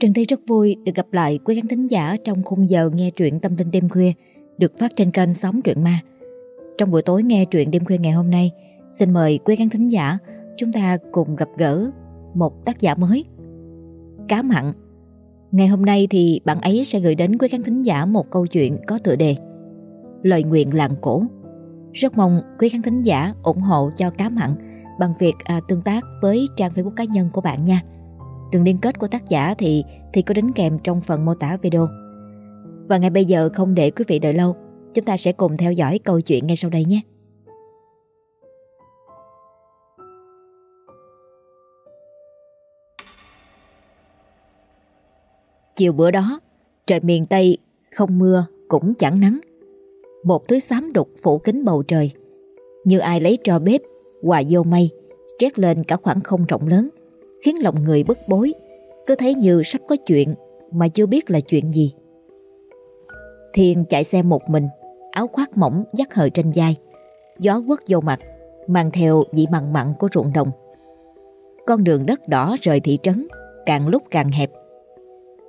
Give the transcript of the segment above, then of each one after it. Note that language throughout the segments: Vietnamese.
Trần Thi rất vui được gặp lại quý khán thính giả trong khung giờ nghe truyện tâm linh đêm khuya được phát trên kênh Sóng Truyện Ma. Trong buổi tối nghe truyện đêm khuya ngày hôm nay, xin mời quý khán thính giả chúng ta cùng gặp gỡ một tác giả mới. Cá mặn. Ngày hôm nay thì bạn ấy sẽ gửi đến quý khán thính giả một câu chuyện có tựa đề Lời nguyện làng cổ. Rất mong quý khán thính giả ủng hộ cho Cá mặn bằng việc à, tương tác với trang Facebook cá nhân của bạn nha. Đường liên kết của tác giả thì thì có đính kèm trong phần mô tả video. Và ngay bây giờ không để quý vị đợi lâu, chúng ta sẽ cùng theo dõi câu chuyện ngay sau đây nhé. Chiều bữa đó, trời miền Tây không mưa cũng chẳng nắng. Một thứ xám đục phủ kín bầu trời, như ai lấy trò bếp hòa vô mây, trét lên cả khoảng không rộng lớn, khiến lòng người bức bối, cứ thấy như sắp có chuyện mà chưa biết là chuyện gì. Thiên chạy xe một mình, áo khoác mỏng dắt hờ trên vai, gió quất vô mặt, mang theo vị mặn mặn của ruộng đồng. Con đường đất đỏ rời thị trấn, càng lúc càng hẹp.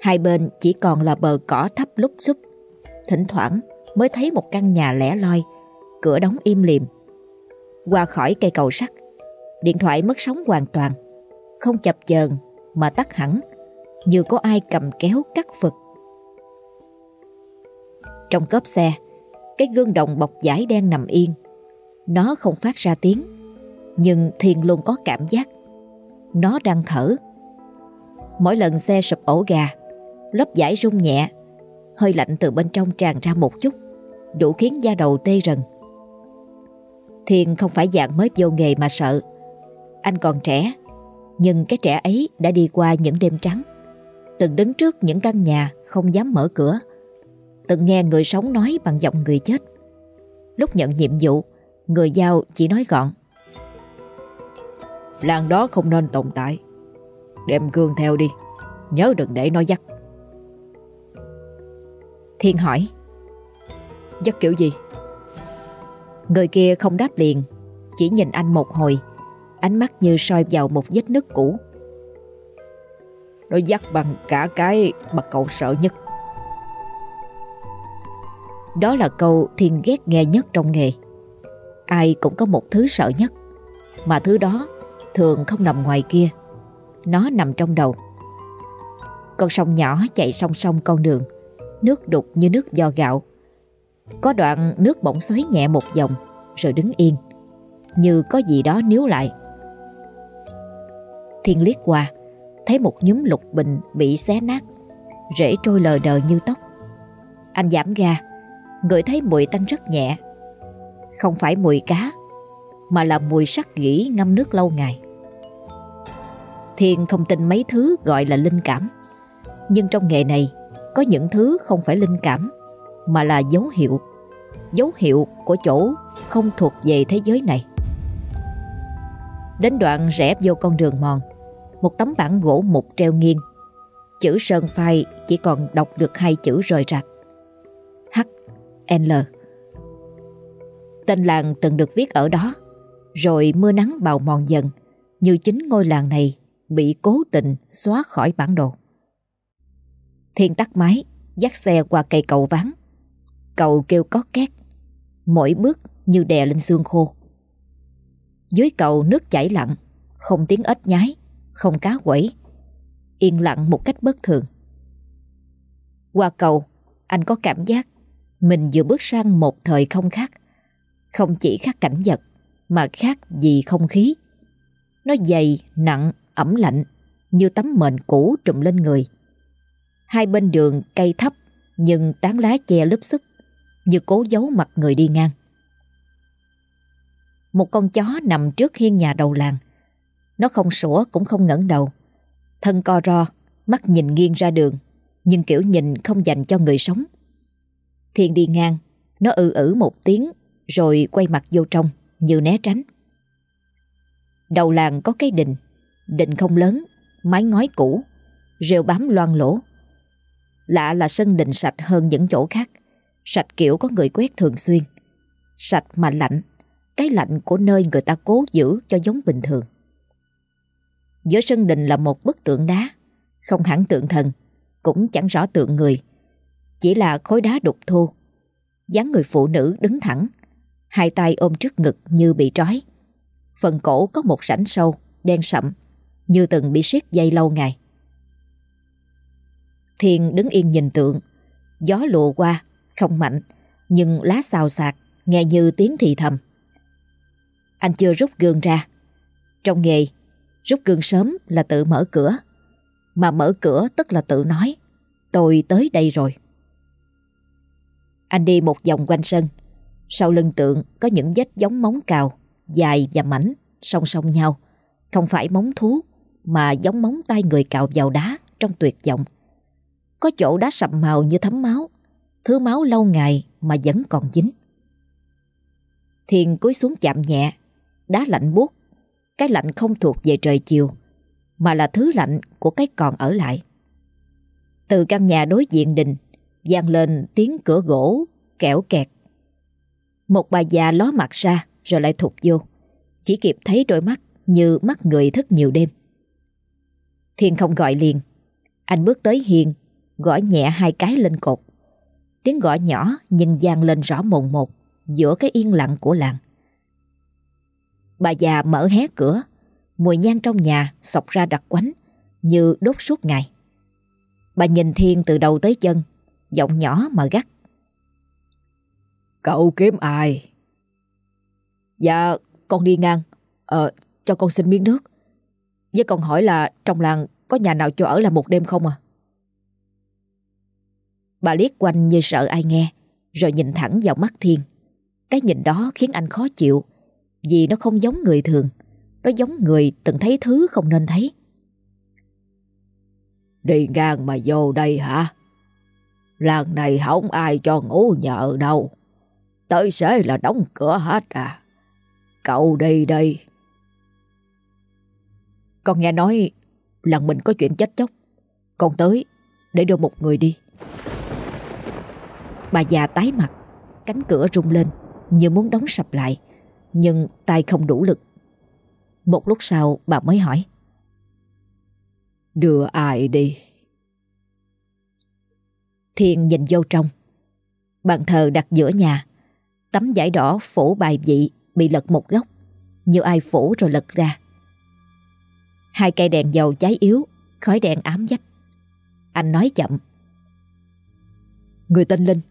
Hai bên chỉ còn là bờ cỏ thấp lúc xúc, thỉnh thoảng mới thấy một căn nhà lẻ loi, cửa đóng im lìm. Qua khỏi cây cầu sắt, điện thoại mất sóng hoàn toàn, không chập chờn mà tắt hẳn, như có ai cầm kéo cắt phật. Trong cốp xe, cái gương đồng bọc giải đen nằm yên. Nó không phát ra tiếng, nhưng Thiên luôn có cảm giác. Nó đang thở. Mỗi lần xe sụp ổ gà, lớp giải rung nhẹ, hơi lạnh từ bên trong tràn ra một chút, đủ khiến da đầu tê rần. Thiên không phải dạng mới vô nghề mà sợ. Anh còn trẻ, nhưng cái trẻ ấy đã đi qua những đêm trắng, từng đứng trước những căn nhà không dám mở cửa, từng nghe người sống nói bằng giọng người chết. Lúc nhận nhiệm vụ, người giao chỉ nói gọn. Làng đó không nên tồn tại. Đem gương theo đi, nhớ đừng để nó dắt. Thiên hỏi. Dắt kiểu gì? Người kia không đáp liền, chỉ nhìn anh một hồi, ánh mắt như soi vào một vết nứt cũ. Nó dắt bằng cả cái mà cậu sợ nhất. Đó là câu Thiên ghét nghe nhất trong nghề. Ai cũng có một thứ sợ nhất, mà thứ đó thường không nằm ngoài kia. Nó nằm trong đầu. Con sông nhỏ chạy song song con đường, nước đục như nước giò gạo. Có đoạn nước bỗng xoáy nhẹ một vòng, rồi đứng yên, như có gì đó níu lại. Thiên liếc qua, thấy một nhúm lục bình bị xé nát, rễ trôi lờ đờ như tóc. Anh giảm ga, ngửi thấy mùi tanh rất nhẹ. Không phải mùi cá, mà là mùi sắc gỉ ngâm nước lâu ngày. Thiên không tin mấy thứ gọi là linh cảm. Nhưng trong nghề này, có những thứ không phải linh cảm, mà là dấu hiệu. Dấu hiệu của chỗ không thuộc về thế giới này. Đến đoạn rẽ vô con đường mòn, một tấm bảng gỗ mục treo nghiêng. Chữ sơn phai chỉ còn đọc được hai chữ rời rạc. H.N. Tên làng từng được viết ở đó, rồi mưa nắng bào mòn dần, như chính ngôi làng này bị cố tình xóa khỏi bản đồ. Thiên tắt máy, dắt xe qua cây cầu vắng. Cầu kêu có két, mỗi bước như đè lên xương khô. Dưới cầu nước chảy lặng, không tiếng ếch nhái, không cá quẩy, yên lặng một cách bất thường. Qua cầu, anh có cảm giác mình vừa bước sang một thời không khác. Không chỉ khác cảnh vật, mà khác vì không khí. Nó dày, nặng, ẩm lạnh, như tấm mền cũ trùm lên người. Hai bên đường cây thấp, nhưng tán lá che lúp xúp, như cố giấu mặt người đi ngang. Một con chó nằm trước hiên nhà đầu làng. Nó không sủa cũng không ngẩng đầu. Thân co ro, mắt nhìn nghiêng ra đường, nhưng kiểu nhìn không dành cho người sống. Thiên đi ngang, nó ư ử một tiếng rồi quay mặt vô trong như né tránh. Đầu làng có cái đình, đình không lớn, mái ngói cũ, rêu bám loang lỗ. Lạ là sân đình sạch hơn những chỗ khác, sạch kiểu có người quét thường xuyên. Sạch mà lạnh, cái lạnh của nơi người ta cố giữ cho giống bình thường. Giữa sân đình là một bức tượng đá, Không hẳn tượng thần, cũng chẳng rõ tượng người. Chỉ là khối đá đục thô. dáng người phụ nữ đứng thẳng, hai tay ôm trước ngực như bị trói. Phần cổ có một rãnh sâu, đen sậm, như từng bị siết dây lâu ngày. Thiên đứng yên nhìn tượng, gió lùa qua, không mạnh, nhưng lá xào xạc, nghe như tiếng thì thầm. Anh chưa rút gương ra. Trong nghề, rút gương sớm là tự mở cửa, mà mở cửa tức là tự nói, tôi tới đây rồi. Anh đi một vòng quanh sân, sau lưng tượng có những vết giống móng cào, dài và mảnh, song song nhau. Không phải móng thú, mà giống móng tay người cào vào đá trong tuyệt vọng. Có chỗ đá sậm màu như thấm máu, thứ máu lâu ngày mà vẫn còn dính. Thiên cúi xuống chạm nhẹ, đá lạnh buốt, cái lạnh không thuộc về trời chiều, mà là thứ lạnh của cái còn ở lại. Từ căn nhà đối diện đình, vang lên tiếng cửa gỗ, kẽo kẹt. Một bà già ló mặt ra rồi lại thụt vô, chỉ kịp thấy đôi mắt như mắt người thức nhiều đêm. Thiên không gọi liền, anh bước tới Hiền, gõ nhẹ hai cái lên cột. Tiếng gõ nhỏ nhưng vang lên rõ mồn một giữa cái yên lặng của làng. Bà già mở hé cửa, mùi nhang trong nhà sọc ra đặc quánh như đốt suốt ngày. Bà nhìn Thiên từ đầu tới chân, giọng nhỏ mà gắt. Cậu kiếm ai? Dạ, con đi ngang. Ờ, cho con xin miếng nước. Với con hỏi là trong làng có nhà nào cho ở là một đêm không à? Bà liếc quanh như sợ ai nghe, rồi nhìn thẳng vào mắt Thiên. Cái nhìn đó khiến anh khó chịu, vì nó không giống người thường. Nó giống người từng thấy thứ không nên thấy. Đi ngang mà vô đây hả? Làng này không ai cho ngủ nhờ đâu. Tới sẽ là đóng cửa hết à. Cậu đi đây. Con nghe nói làng mình có chuyện chết chóc. Con tới để đưa một người đi. Bà già tái mặt, cánh cửa rung lên như muốn đóng sập lại, nhưng tay không đủ lực. Một lúc sau bà mới hỏi. Đưa ai đi? Thiên nhìn vô trong. Bàn thờ đặt giữa nhà. Tấm vải đỏ phủ bài vị bị lật một góc, như ai phủ rồi lật ra. Hai cây đèn dầu cháy yếu, khói đèn ám dách. Anh nói chậm. Người tên Linh.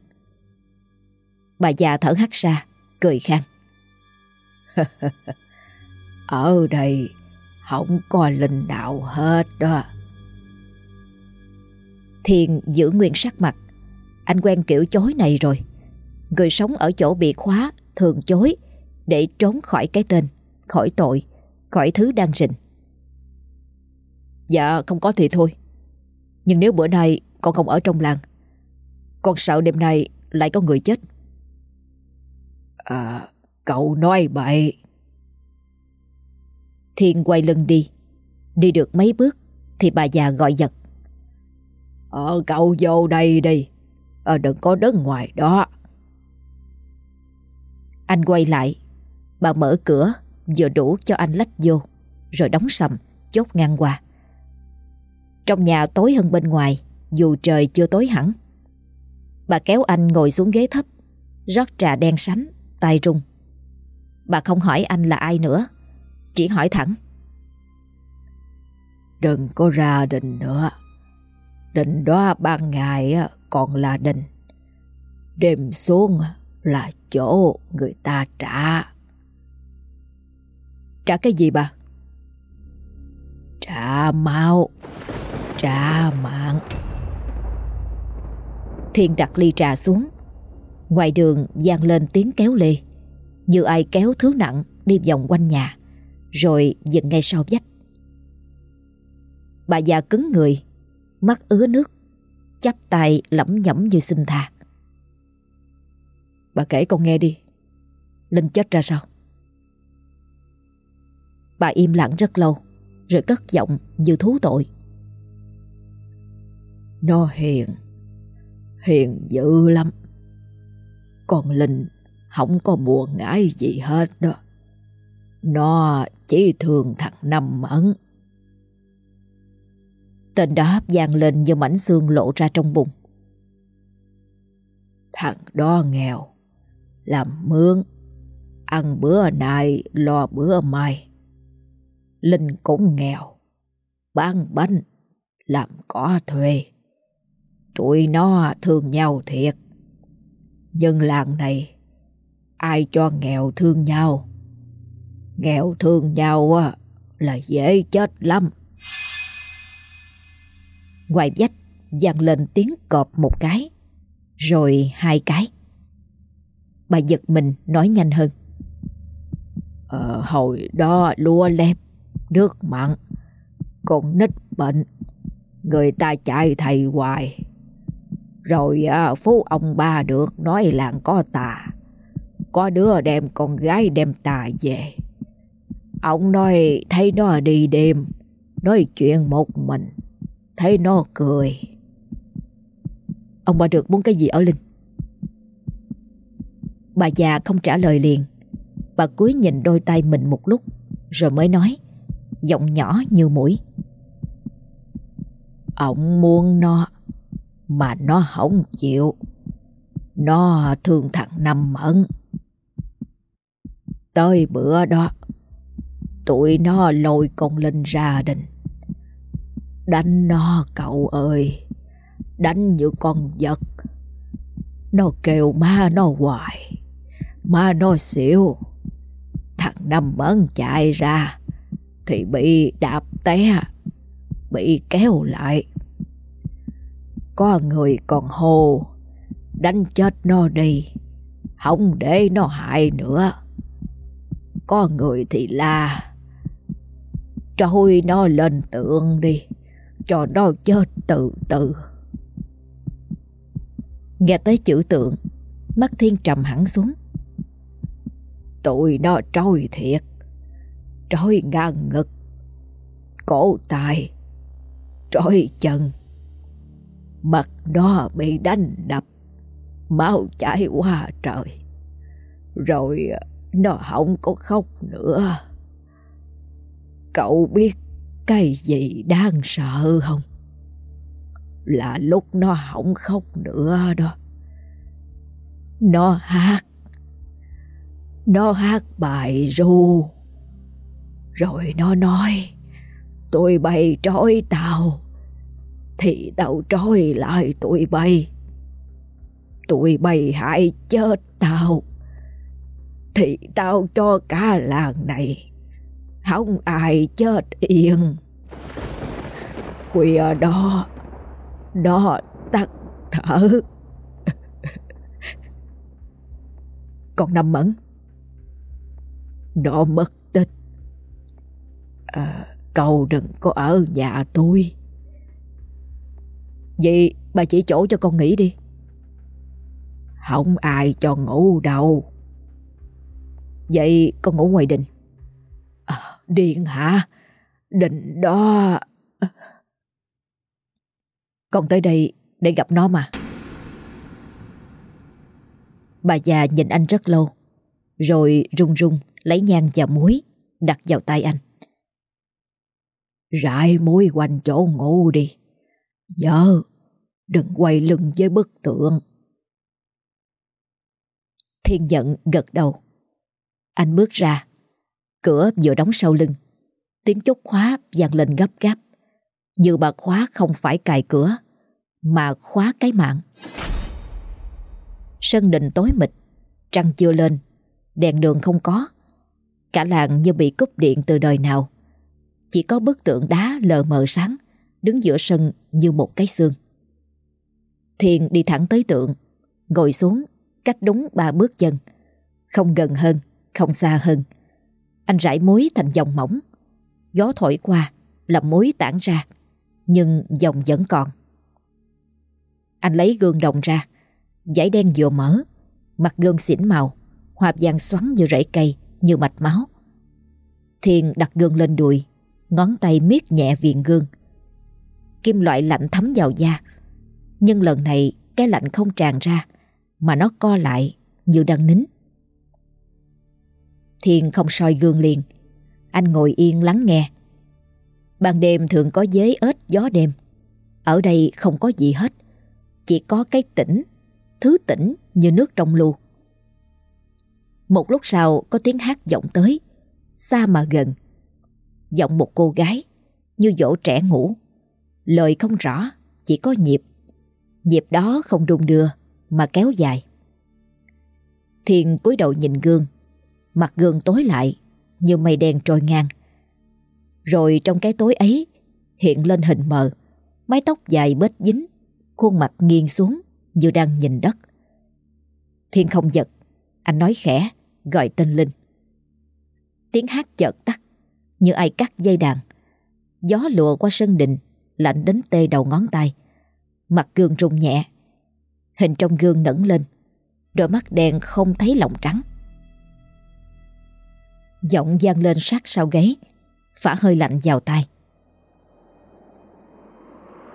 Bà già thở hắt ra, cười khang. Ở đây không có linh đạo hết đó. Thiên giữ nguyên sắc mặt. Anh quen kiểu chối này rồi. Người sống ở chỗ bị khóa thường chối để trốn khỏi cái tên, khỏi tội, khỏi thứ đang rình. Dạ không có thì thôi. Nhưng nếu bữa nay con không ở trong làng, con sợ đêm nay lại có người chết. À, cậu nói bậy. Thiên quay lưng đi. Đi được mấy bước thì bà già gọi giật. Ờ, cậu vô đây đi. Ờ, đừng có đứng ngoài đó. Anh quay lại. Bà mở cửa vừa đủ cho anh lách vô. Rồi đóng sầm, chốt ngang qua. Trong nhà tối hơn bên ngoài dù trời chưa tối hẳn. Bà kéo anh ngồi xuống ghế thấp, rót trà đen sánh, tay rung. Bà không hỏi anh là ai nữa, chỉ hỏi thẳng. Đừng có ra đình nữa. Đình đó ban ngày còn là đình. Đêm xuống là chỗ người ta trả. Trả cái gì bà? Trả máu, trả mạng. Thiên đặt ly trà xuống. Ngoài đường vang lên tiếng kéo lê, như ai kéo thứ nặng đi vòng quanh nhà, rồi dừng ngay sau vách. Bà già cứng người, mắt ứa nước, chắp tay lẩm nhẩm như xin tha. Bà kể con nghe đi, Linh chết ra sao? Bà im lặng rất lâu, rồi cất giọng như thú tội. Nó hiền, hiền dữ lắm. Còn Linh không có buồn ngãi gì hết đó. Nó chỉ thường thằng Năm Mẫn. Tên đó vang lên như mảnh xương lộ ra trong bụng. Thằng đó nghèo, làm mướn, ăn bữa nay lo bữa mai. Linh cũng nghèo, bán bánh, làm cỏ thuê. Tụi nó thương nhau thiệt. Nhưng làng này, ai cho nghèo thương nhau? Nghèo thương nhau là dễ chết lắm. Ngoài vách vang lên tiếng cọp một cái, rồi hai cái. Bà giật mình nói nhanh hơn. Ờ, hồi đó lúa lép, nước mặn, con nít bệnh, người ta chạy thầy hoài. Rồi à, phú ông ba được nói làng có tà, có đứa đem con gái đem tà về. Ông nói thấy nó đi đêm, nói chuyện một mình, thấy nó cười. Ông bà được muốn cái gì ở Linh? Bà già không trả lời liền. Bà cúi nhìn đôi tay mình một lúc, rồi mới nói, giọng nhỏ như mũi. Ông muốn nó, mà nó không chịu. Nó thương thằng Năm Mẫn. Tới bữa đó, tụi nó lôi con Linh ra đình. Đánh nó cậu ơi, đánh như con vật. Nó kêu ma nó hoài, ma nó xỉu. Thằng Năm Mẫn chạy ra, thì bị đạp té, bị kéo lại. Có người còn hô, đánh chết nó đi, không để nó hại nữa. Có người thì la, trôi nó lên tượng đi, cho nó chết từ từ. Nghe tới chữ tượng, mắt thiên trầm hẳn xuống. Tụi nó trôi thiệt, trôi ngang ngực, cổ tài, trôi chân. Mặt nó bị đánh đập, máu chảy qua trời. Rồi nó không có khóc nữa. Cậu biết cái gì đang sợ không? Là lúc nó không khóc nữa đó. Nó hát. Nó hát bài ru. Rồi nó nói, tôi bay trói tao, thì tao trói lại tụi bay. Tụi bay hại chết tao, thì tao cho cả làng này không ai chết yên. Khuya đó, nó tắt thở. Còn nằm mẫn. Nó mất tích. À, cậu đừng có ở nhà tôi. Vậy bà chỉ chỗ cho con nghỉ đi. Không ai cho ngủ đâu. Vậy con ngủ ngoài đình. À, điện hả? Đình đó... Con tới đây để gặp nó mà. Bà già nhìn anh rất lâu, rồi run run lấy nhang và muối đặt vào tay anh. Rải muối quanh chỗ ngủ đi. Nhớ, đừng quay lưng với bức tượng. Thiên nhận gật đầu. Anh bước ra, cửa vừa đóng sau lưng. Tiếng chốt khóa vang lên gấp gáp, như bà khóa không phải cài cửa, mà khóa cái mạng. Sân đình tối mịt, trăng chưa lên, đèn đường không có. Cả làng như bị cúp điện từ đời nào. Chỉ có bức tượng đá lờ mờ sáng, đứng giữa sân như một cái xương. thiền đi thẳng tới tượng, ngồi xuống cách đúng ba bước chân. Không gần hơn, không xa hơn. Anh rải muối thành dòng mỏng. Gió thổi qua, làm muối tản ra, nhưng dòng vẫn còn. Anh lấy gương đồng ra, Giấy đen vừa mở, mặt gương xỉn màu, hòa vàng xoắn như rễ cây, như mạch máu. Thiên đặt gương lên đùi, ngón tay miết nhẹ viền gương. Kim loại lạnh thấm vào da, nhưng lần này cái lạnh không tràn ra, mà nó co lại như đang nín. Thiên không soi gương liền, anh ngồi yên lắng nghe. Ban đêm thường có dế ếch gió đêm. Ở đây không có gì hết. Chỉ có cái tỉnh Thứ tỉnh như nước trong lu Một lúc sau có tiếng hát vọng tới Xa mà gần. Giọng một cô gái Như dỗ trẻ ngủ. Lời không rõ Chỉ có nhịp. Nhịp đó không đung đưa Mà kéo dài. Thiên cúi đầu nhìn gương. Mặt gương tối lại, Như mây đen trôi ngang. Rồi trong cái tối ấy, Hiện lên hình mờ, Mái tóc dài bết dính, Khuôn mặt nghiêng xuống Như đang nhìn đất. Thiên không giật, Anh nói khẽ, Gọi tên Linh. Tiếng hát chợt tắt, Như ai cắt dây đàn. Gió lùa qua sân đình, Lạnh đến tê đầu ngón tay. Mặt gương rung nhẹ, Hình trong gương ngẩng lên, Đôi mắt đen không thấy lòng trắng. Giọng gian lên sát sau gáy, Phả hơi lạnh vào tai.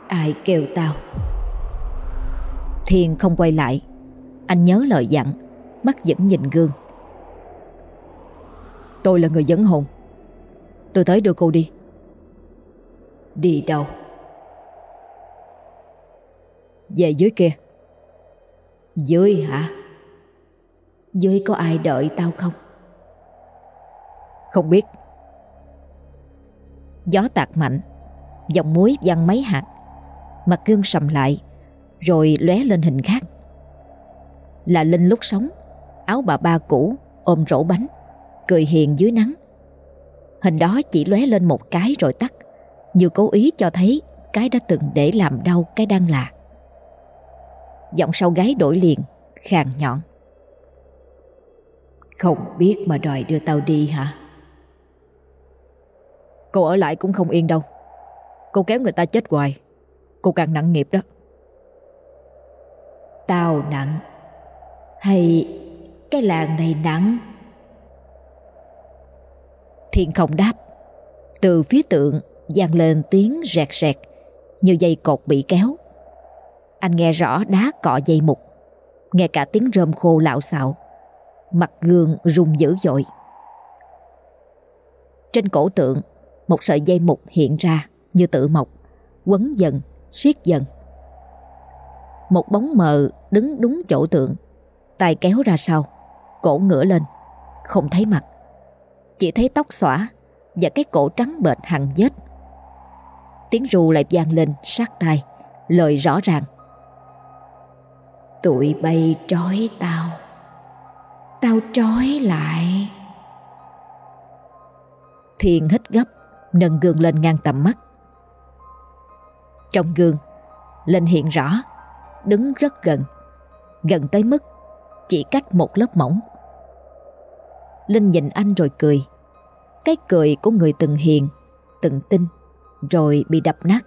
Ai kêu tao? Thiên không quay lại, Anh nhớ lời dặn, Mắt vẫn nhìn gương. Tôi là người dẫn hồn. Tôi tới đưa cô đi. Đi đâu? Về dưới kia. Dưới hả? Dưới có ai đợi tao không? Không biết. Gió tạt mạnh Dòng muối văng mấy hạt. Mặt gương sầm lại, Rồi lóe lên hình khác. Là Linh lúc sống, Áo bà ba cũ, Ôm rổ bánh, Cười hiền dưới nắng. Hình đó chỉ lóe lên một cái rồi tắt, Như cố ý cho thấy Cái đã từng để làm đau cái đang là. Giọng sau gái đổi liền, Khàn nhọn. Không biết mà đòi đưa tao đi hả? Cô ở lại cũng không yên đâu. Cô kéo người ta chết hoài. Cô càng nặng nghiệp đó. Tao nặng. Hay cái làng này nặng? Thiên không đáp. Từ phía tượng vang lên tiếng rẹt rẹt Như dây cột bị kéo. Anh nghe rõ đá cọ dây mục Nghe cả tiếng rơm khô lạo xạo. Mặt gương rung dữ dội. Trên cổ tượng một sợi dây mục hiện ra Như tự mộc Quấn dần, siết dần. Một bóng mờ đứng đúng chỗ tượng tay kéo ra sau Cổ ngửa lên Không thấy mặt. Chỉ thấy tóc xõa Và cái cổ trắng bệt hằn vết. Tiếng ru lại vang lên sát tai Lời rõ ràng. Tụi bay trói tao Tao trói lại. Thiên hít gấp. Nâng gương lên ngang tầm mắt. Trong gương Linh hiện rõ, Đứng rất gần Gần tới mức Chỉ cách một lớp mỏng. Linh nhìn anh rồi cười. Cái cười của người từng hiền, Từng tin, Rồi bị đập nát.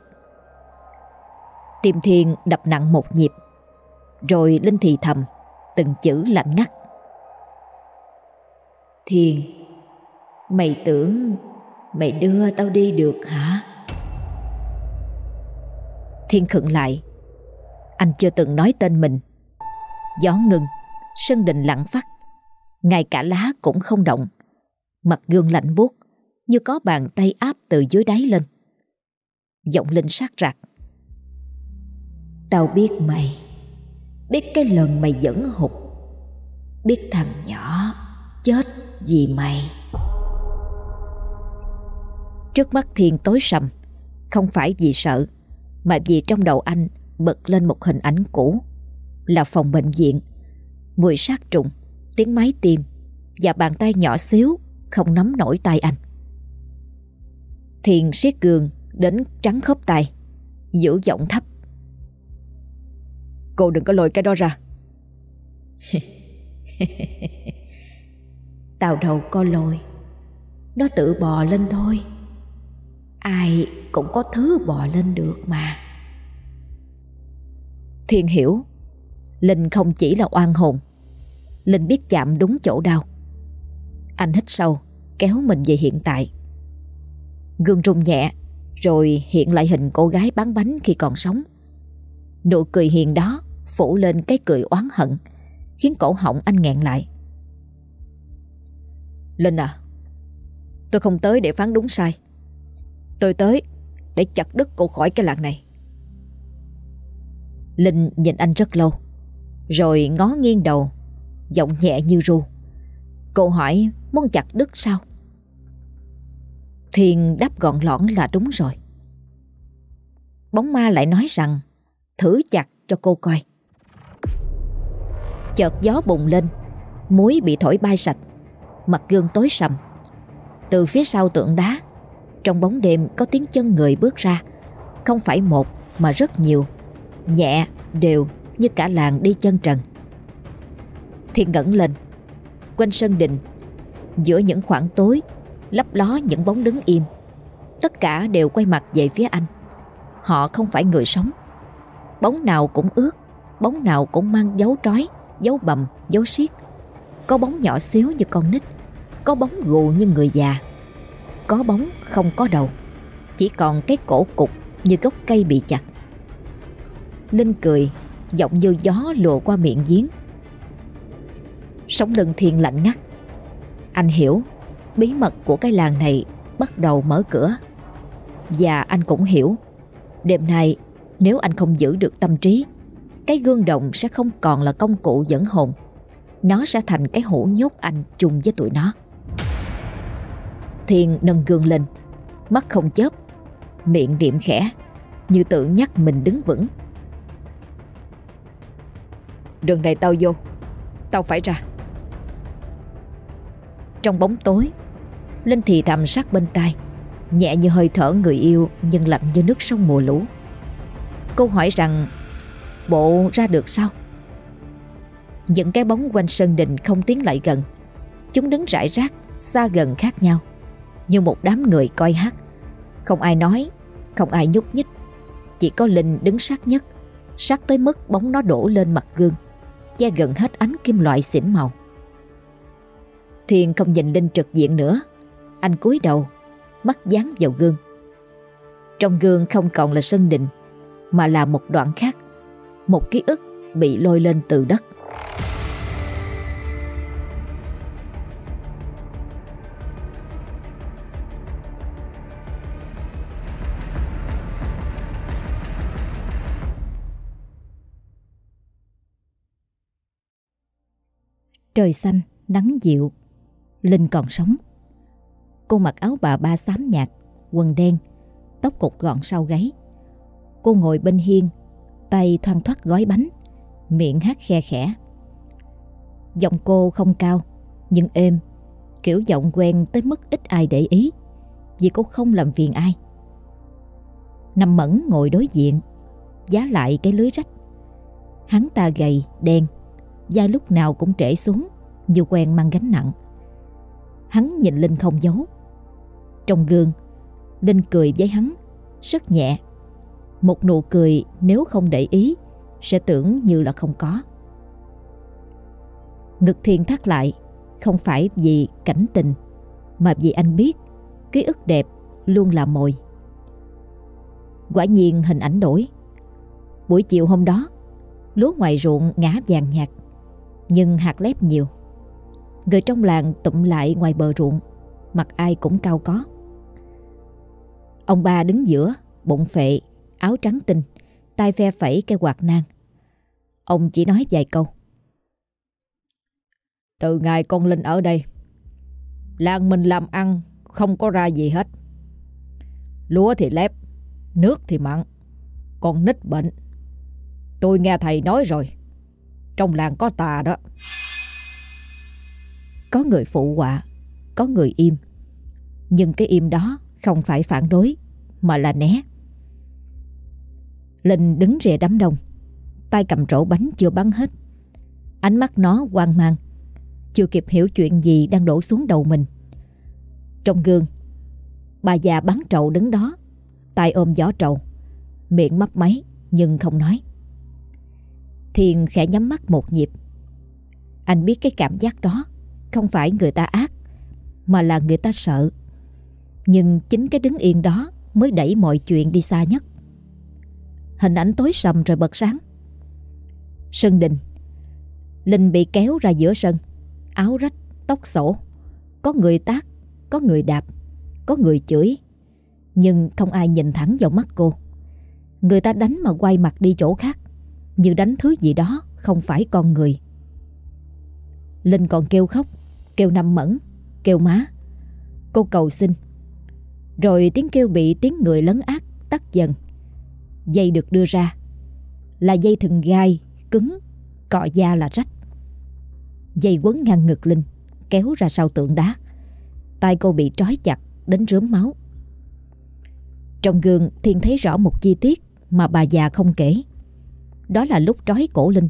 Tim Thiên đập nặng một nhịp, Rồi Linh thì thầm, Từng chữ lạnh ngắt. Thiên, Mày tưởng Mày đưa tao đi được hả? Thiên khựng lại. Anh chưa từng nói tên mình. Gió ngừng, Sân đình lặng phát ngay cả lá cũng không động. Mặt gương lạnh buốt, Như có bàn tay áp từ dưới đáy lên. Giọng Linh sát rạc. Tao biết mày. Biết cái lần mày dẫn hụt. Biết thằng nhỏ Chết vì mày. Trước mắt Thiên tối sầm Không phải vì sợ Mà vì trong đầu anh bật lên một hình ảnh cũ Là phòng bệnh viện Mùi sát trùng tiếng máy tim và bàn tay nhỏ xíu không nắm nổi tay anh. Thiền siết gương đến trắng khớp tay, giữ giọng thấp. Cô đừng có lôi cái đó ra. Tao đâu có lôi, nó tự bò lên thôi. Ai cũng có thứ bò lên được mà. Thiên hiểu, Linh không chỉ là oan hồn. Linh biết chạm đúng chỗ đau. Anh hít sâu Kéo mình về hiện tại. Gương rung nhẹ Rồi hiện lại hình cô gái bán bánh khi còn sống. Nụ cười hiền đó Phủ lên cái cười oán hận Khiến cổ họng anh nghẹn lại. Linh à Tôi không tới để phán đúng sai. Tôi tới để chặt đứt cô khỏi cái làng này. Linh nhìn anh rất lâu, Rồi ngó nghiêng đầu, Giọng nhẹ như ru. Cô hỏi, muốn chặt đứt sao? Thiên đáp gọn lõn là đúng rồi. Bóng ma lại nói rằng, Thử chặt cho cô coi. Chợt gió bùng lên, Muối bị thổi bay sạch, Mặt gương tối sầm. Từ phía sau tượng đá trong bóng đêm có tiếng chân người bước ra. Không phải một mà rất nhiều. Nhẹ, đều như cả làng đi chân trần. Thiên ngẩng lên. Quanh sân đình Giữa những khoảng tối Lấp ló những bóng đứng im. Tất cả đều quay mặt về phía anh. Họ không phải người sống. Bóng nào cũng ướt Bóng nào cũng mang dấu trói Dấu bầm, dấu siết Có bóng nhỏ xíu như con nít Có bóng gù như người già. Có bóng, không có đầu. Chỉ còn cái cổ cục như gốc cây bị chặt. Linh cười, Giọng như gió lùa qua miệng giếng. Sống lưng thiên lạnh ngắt. Anh hiểu, Bí mật của cái làng này Bắt đầu mở cửa. Và anh cũng hiểu, Đêm nay nếu anh không giữ được tâm trí, Cái gương đồng sẽ không còn là công cụ dẫn hồn. Nó sẽ thành cái hũ nhốt anh chung với tụi nó. Thiên nâng gương lên. Mắt không chớp, Miệng niệm khẽ, Như tự nhắc mình đứng vững. Đường này tao vô, Tao phải ra. Trong bóng tối, Linh thì thầm sát bên tai, Nhẹ như hơi thở người yêu Nhưng lạnh như nước sông mùa lũ. Cô hỏi rằng, Bộ ra được sao? Những cái bóng quanh sân đình không tiến lại gần. Chúng đứng rải rác, Xa gần khác nhau. Như một đám người coi hát. Không ai nói, Không ai nhúc nhích, Chỉ có Linh đứng sát nhất, Sát tới mức bóng nó đổ lên mặt gương, Che gần hết ánh kim loại xỉn màu. Thiên không nhìn Linh trực diện nữa, Anh cúi đầu, Mắt dán vào gương. Trong gương không còn là sân đình, Mà là một đoạn khác, Một ký ức bị lôi lên từ đất. Trời xanh, nắng dịu Linh còn sống. Cô mặc áo bà ba xám nhạt Quần đen Tóc cục gọn sau gáy. Cô ngồi bên hiên Tay thoang thoát gói bánh Miệng hát khe khẽ. Giọng cô không cao Nhưng êm Kiểu giọng quen tới mức ít ai để ý Vì cô không làm phiền ai. Nằm mẫn ngồi đối diện Giá lại cái lưới rách. Hắn ta gầy, đen vai lúc nào cũng trễ xuống, Như quen mang gánh nặng. Hắn nhìn Linh không giấu. Trong gương, Linh cười với hắn, Rất nhẹ. Một nụ cười nếu không để ý, Sẽ tưởng như là không có. Ngực thiên thắt lại, Không phải vì cảnh tình, Mà vì anh biết Ký ức đẹp luôn là mồi. Quả nhiên hình ảnh đổi. Buổi chiều hôm đó, Lúa ngoài ruộng ngã vàng nhạt. Nhưng hạt lép nhiều. Người trong làng tụm lại ngoài bờ ruộng, Mặt ai cũng cao có. Ông ba đứng giữa, Bụng phệ, Áo trắng tinh tay phe phẩy cây quạt nang. Ông chỉ nói vài câu. Từ ngày con Linh ở đây, Làng mình làm ăn Không có ra gì hết. Lúa thì lép, Nước thì mặn, Con nít bệnh. Tôi nghe thầy nói rồi trong làng có tà đó có người phụ họa, có người im. Nhưng cái im đó không phải phản đối, mà là né. Linh đứng rìa đám đông, tay cầm rổ bánh chưa bắn hết. Ánh mắt nó hoang mang, chưa kịp hiểu chuyện gì đang đổ xuống đầu mình. Trong gương, bà già bắn trậu đứng đó, tay ôm gió trậu, miệng mấp máy nhưng không nói. Thiên khẽ nhắm mắt một nhịp. Anh biết cái cảm giác đó không phải người ta ác Mà là người ta sợ. Nhưng chính cái đứng yên đó Mới đẩy mọi chuyện đi xa nhất. Hình ảnh tối sầm rồi bật sáng. Sân đình Linh bị kéo ra giữa sân. Áo rách, tóc sổ Có người tác, có người đạp Có người chửi. Nhưng không ai nhìn thẳng vào mắt cô. Người ta đánh mà quay mặt đi chỗ khác. Như đánh thứ gì đó, không phải con người. Linh còn kêu khóc, Kêu nằm mẫn, Kêu má. Cô cầu xin. Rồi tiếng kêu bị tiếng người lấn át, Tắt dần. Dây được đưa ra. Là dây thừng gai, Cứng, Cọ da là rách. Dây quấn ngang ngực Linh, Kéo ra sau tượng đá. Tay cô bị trói chặt, đến rớm máu. Trong gương Thiên thấy rõ một chi tiết Mà bà già không kể. Đó là lúc trói cổ Linh.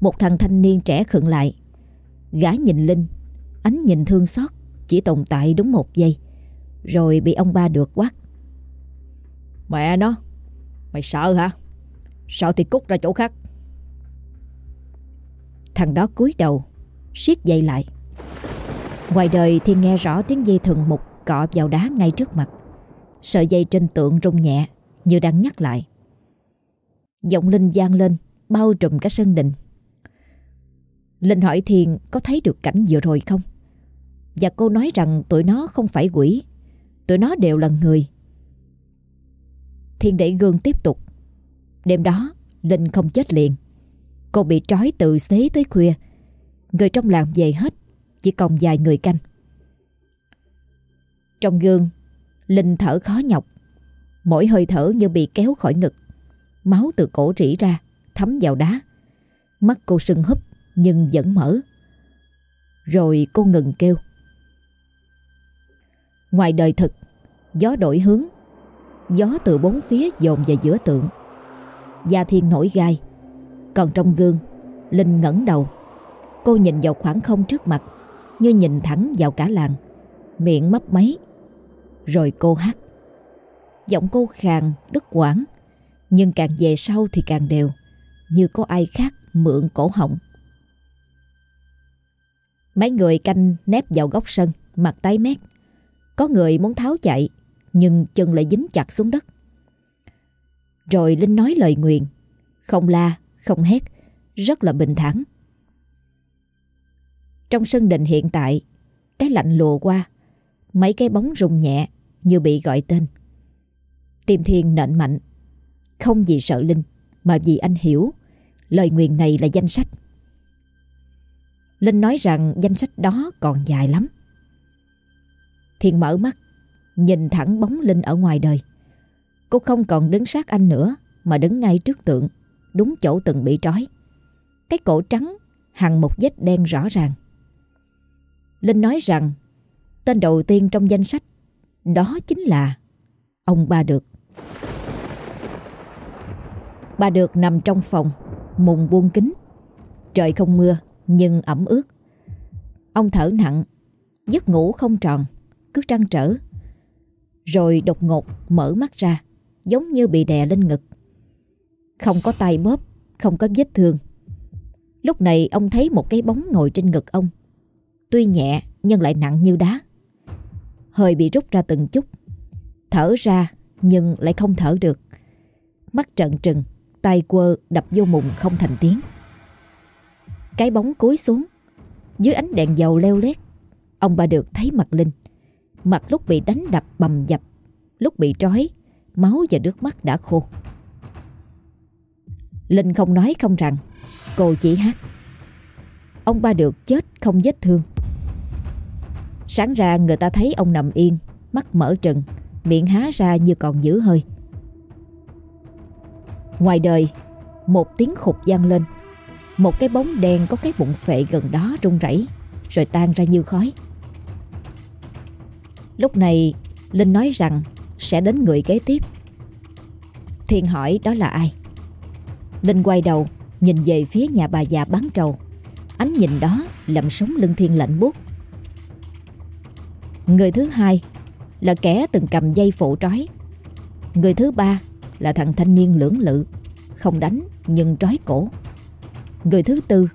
Một thằng thanh niên trẻ khựng lại. Gã nhìn Linh. Ánh nhìn thương xót Chỉ tồn tại đúng một giây. Rồi bị ông ba được quát. Mẹ nó Mày sợ hả? Sợ thì cút ra chỗ khác. Thằng đó cúi đầu siết dây lại. Ngoài đời thì nghe rõ tiếng dây thừng mục cọ vào đá ngay trước mặt. Sợi dây trên tượng rung nhẹ Như đang nhắc lại Giọng Linh gian lên, Bao trùm cả sân đình. Linh hỏi Thiền có thấy được cảnh vừa rồi không? Và cô nói rằng, tụi nó không phải quỷ, Tụi nó đều là người. Thiên đẩy gương tiếp tục, Đêm đó, Linh không chết liền. Cô bị trói từ xế tới khuya. Người trong làng về hết, Chỉ còn vài người canh. Trong gương, Linh thở khó nhọc, Mỗi hơi thở như bị kéo khỏi ngực. Máu từ cổ rỉ ra Thấm vào đá. Mắt cô sưng húp nhưng vẫn mở. Rồi cô ngừng kêu. Ngoài đời thực Gió đổi hướng. Gió từ bốn phía dồn về giữa tượng. Gia thiên nổi gai. Còn trong gương Linh ngẩng đầu. Cô nhìn vào khoảng không trước mặt Như nhìn thẳng vào cả làng. Miệng mấp máy. Rồi cô hát. Giọng cô khàn, đứt quãng. Nhưng càng về sau thì càng đều Như có ai khác mượn cổ họng. Mấy người canh nép vào góc sân Mặt tái mét. Có người muốn tháo chạy Nhưng chân lại dính chặt xuống đất. Rồi Linh nói lời nguyện Không la, không hét Rất là bình thản. Trong sân đình hiện tại Cái lạnh lùa qua Mấy cái bóng rung nhẹ Như bị gọi tên. Tim Thiên nện mạnh không vì sợ Linh, Mà vì anh hiểu Lời nguyền này là danh sách. Linh nói rằng danh sách đó còn dài lắm. Thiên mở mắt, Nhìn thẳng bóng Linh ở ngoài đời. Cô không còn đứng sát anh nữa, Mà đứng ngay trước tượng, Đúng chỗ từng bị trói. Cái cổ trắng hằn một vết đen rõ ràng. Linh nói rằng, tên đầu tiên trong danh sách, đó chính là ông Ba Được bà Được nằm trong phòng, mùng buông kính. Trời không mưa nhưng ẩm ướt. Ông thở nặng, giấc ngủ không tròn, cứ trăn trở. Rồi đột ngột mở mắt ra, giống như bị đè lên ngực. Không có tay bóp, không có vết thương. Lúc này ông thấy một cái bóng ngồi trên ngực ông Tuy nhẹ nhưng lại nặng như đá Hơi bị rút ra từng chút Thở ra nhưng lại không thở được Mắt trợn trừng tay quơ đập vô mùng không thành tiếng. Cái bóng cúi xuống, Dưới ánh đèn dầu leo lét, Ông bà được thấy mặt Linh. Mặt lúc bị đánh đập bầm dập, Lúc bị trói, Máu và nước mắt đã khô. Linh không nói không rằng, Cô chỉ hát. Ông ba được chết không vết thương. Sáng ra người ta thấy ông nằm yên, Mắt mở trừng, Miệng há ra như còn giữ hơi. Ngoài đời, Một tiếng khục vang lên. Một cái bóng đen có cái bụng phệ gần đó rung rẩy, Rồi tan ra như khói. Lúc này, Linh nói rằng Sẽ đến người kế tiếp. Thiên hỏi đó là ai? Linh quay đầu, Nhìn về phía nhà bà già bán trầu. Ánh nhìn đó làm sống lưng Thiên lạnh buốt. Người thứ hai là kẻ từng cầm dây phụ trói. Người thứ ba là thằng thanh niên lưỡng lự, không đánh nhưng trói cổ. Người thứ tư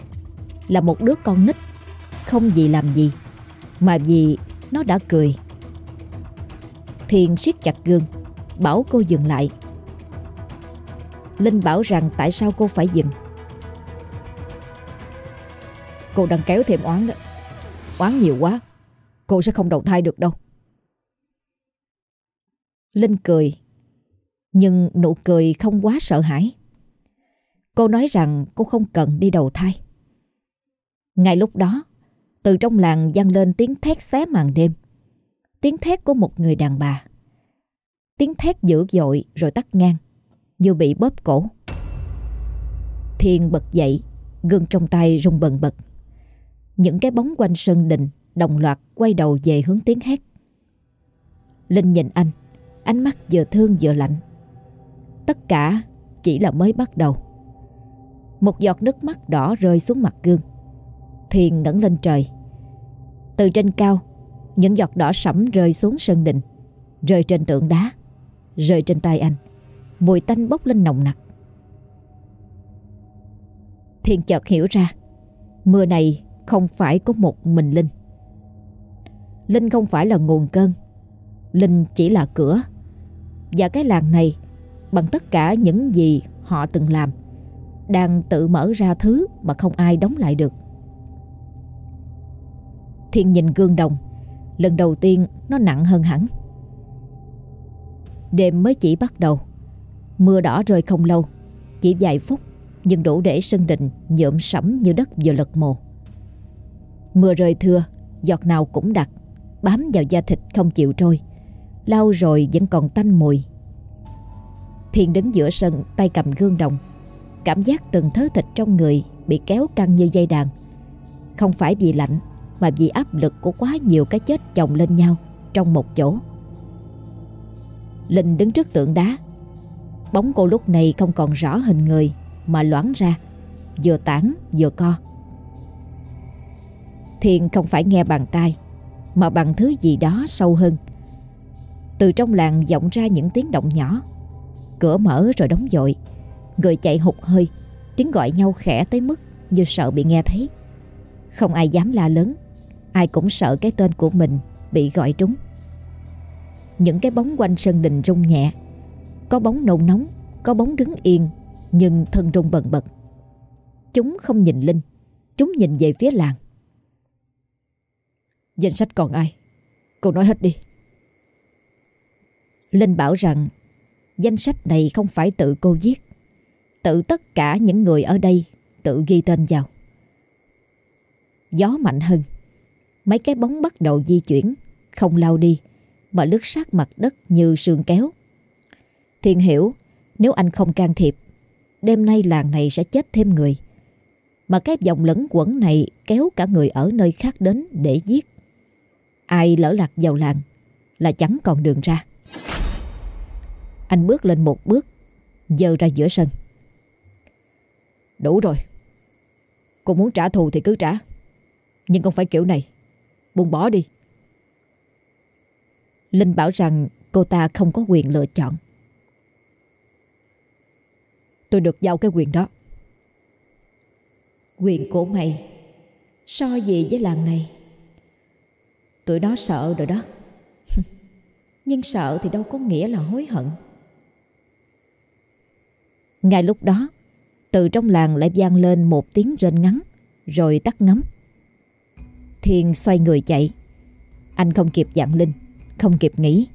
là một đứa con nít, không gì làm gì, mà vì nó đã cười. Thiền siết chặt gương, bảo cô dừng lại. Linh bảo rằng tại sao cô phải dừng. Cô đang kéo thêm oán đó. Oán nhiều quá Cô sẽ không đầu thai được đâu Linh cười nhưng nụ cười không quá sợ hãi Cô nói rằng cô không cần đi đầu thai. Ngay lúc đó, từ trong làng vang lên tiếng thét xé màn đêm. Tiếng thét của một người đàn bà. Tiếng thét dữ dội rồi tắt ngang, như bị bóp cổ. Thiên bật dậy, gương trong tay rung bần bật. Những cái bóng quanh sân đình đồng loạt quay đầu về hướng tiếng hét. Linh nhìn anh, ánh mắt vừa thương vừa lạnh. Tất cả chỉ là mới bắt đầu. Một giọt nước mắt đỏ rơi xuống mặt gương. Thiền ngẩng lên trời. Từ trên cao, những giọt đỏ sẫm rơi xuống sân đình, rơi trên tượng đá, rơi trên tay anh. Mùi tanh bốc lên nồng nặc. thiền chợt hiểu ra, mưa này không phải có một mình Linh. Linh không phải là nguồn cơn, Linh chỉ là cửa. Và cái làng này, bằng tất cả những gì họ từng làm, đang tự mở ra thứ mà không ai đóng lại được. Thiên nhìn gương đồng Lần đầu tiên nó nặng hơn hẳn. Đêm mới chỉ bắt đầu Mưa đỏ rơi không lâu Chỉ vài phút Nhưng đủ để sân đình nhuộm sẫm như đất vừa lật mồ. Mưa rơi thưa Giọt nào cũng đặc Bám vào da thịt không chịu trôi Lau rồi vẫn còn tanh mùi. Thiên đứng giữa sân Tay cầm gương đồng Cảm giác từng thớ thịt trong người Bị kéo căng như dây đàn Không phải vì lạnh mà vì áp lực của quá nhiều cái chết chồng lên nhau trong một chỗ. Linh đứng trước tượng đá. Bóng cô lúc này không còn rõ hình người mà loãng ra, vừa tản vừa co. Thiên không phải nghe bằng tai mà bằng thứ gì đó sâu hơn. Từ trong làng vọng ra những tiếng động nhỏ. Cửa mở rồi đóng dội. Người chạy hụt hơi, tiếng gọi nhau khẽ tới mức như sợ bị nghe thấy. Không ai dám la lớn Ai cũng sợ cái tên của mình bị gọi trúng. Những cái bóng quanh sân đình rung nhẹ Có bóng nôn nóng Có bóng đứng yên Nhưng thân rung bần bật. Chúng không nhìn Linh Chúng nhìn về phía làng. Danh sách còn ai? Cô nói hết đi. Linh bảo rằng Danh sách này không phải tự cô viết. Tự tất cả những người ở đây Tự ghi tên vào. Gió mạnh hơn. Mấy cái bóng bắt đầu di chuyển, Không lao đi, Mà lướt sát mặt đất như sườn kéo. Thiên hiểu, Nếu anh không can thiệp, Đêm nay làng này sẽ chết thêm người. Mà cái dòng lẫn quẩn này Kéo cả người ở nơi khác đến để giết. Ai lỡ lạc vào làng Là chẳng còn đường ra. Anh bước lên một bước Dơ ra giữa sân Đủ rồi Cô muốn trả thù thì cứ trả Nhưng không phải kiểu này buông bỏ đi. Linh bảo rằng cô ta không có quyền lựa chọn. Tôi được giao cái quyền đó. Quyền của mày so gì với làng này? Tụi nó sợ rồi đó. Nhưng sợ thì đâu có nghĩa là hối hận. Ngay lúc đó, từ trong làng lại vang lên một tiếng rên ngắn, rồi tắt ngấm. Thiên xoay người chạy. Anh không kịp dặn Linh Không kịp nghĩ.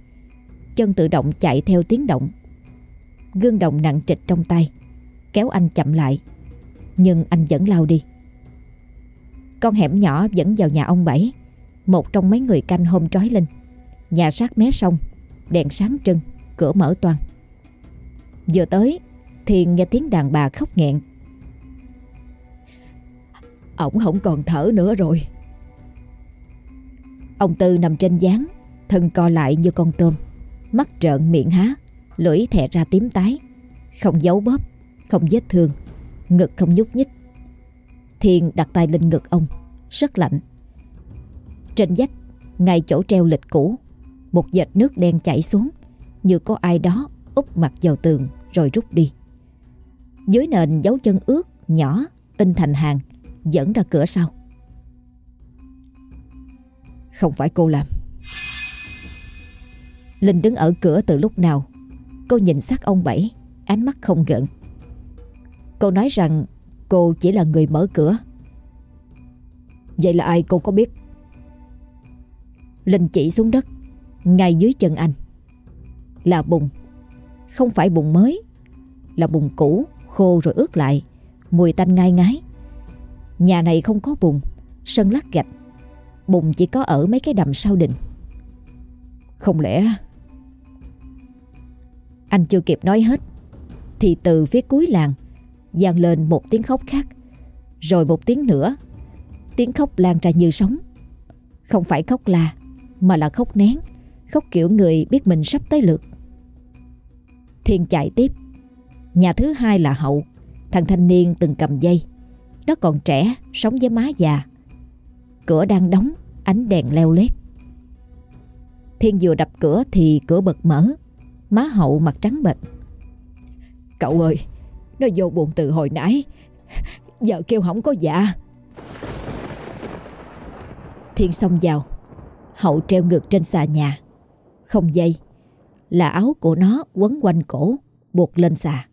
Chân tự động chạy theo tiếng động. Gương đồng nặng trịch trong tay Kéo anh chậm lại. Nhưng anh vẫn lao đi. Con hẻm nhỏ dẫn vào nhà ông Bảy Một trong mấy người canh hôm trói Linh. Nhà sát mé sông Đèn sáng trưng Cửa mở toàn. Vừa tới Thiền nghe tiếng đàn bà khóc nghẹn. Ổng không còn thở nữa rồi. Ông Tư nằm trên gián, Thân co lại như con tôm, Mắt trợn miệng há, Lưỡi thè ra tím tái. Không giấu bóp, Không vết thương, Ngực không nhúc nhích. Thiên đặt tay lên ngực ông, Rất lạnh. Trên vách, Ngay chỗ treo lịch cũ, Một dệt nước đen chảy xuống, Như có ai đó úp mặt vào tường Rồi rút đi. Dưới nền dấu chân ướt, Nhỏ, tinh thành hàng, Dẫn ra cửa sau. Không phải cô làm. Linh đứng ở cửa từ lúc nào, Cô nhìn sát ông Bảy, Ánh mắt không gợn. Cô nói rằng cô chỉ là người mở cửa. Vậy là ai cô có biết? Linh chỉ xuống đất, Ngay dưới chân anh. Là bùn Không phải bùn mới, Là bùn cũ khô rồi ướt lại. Mùi tanh ngai ngái. Nhà này không có bùn, Sân lát gạch. Bùn chỉ có ở mấy cái đầm sau đình. Không lẽ Anh chưa kịp nói hết, Thì từ phía cuối làng vang lên một tiếng khóc khác. Rồi một tiếng nữa, Tiếng khóc lan ra như sóng. Không phải khóc la, Mà là khóc nén, Khóc kiểu người biết mình sắp tới lượt. Thiên chạy tiếp. Nhà thứ hai là Hậu. Thằng thanh niên từng cầm dây. Nó còn trẻ Sống với má già. Cửa đang đóng Ánh đèn leo lét. Thiên vừa đập cửa thì cửa bật mở. Má Hậu mặt trắng bệch. Cậu ơi Nó vô buồn từ hồi nãy. Giờ kêu không có dạ. Thiên xông vào. Hậu treo ngược trên xà nhà. Không dây. Là áo của nó quấn quanh cổ Buộc lên xà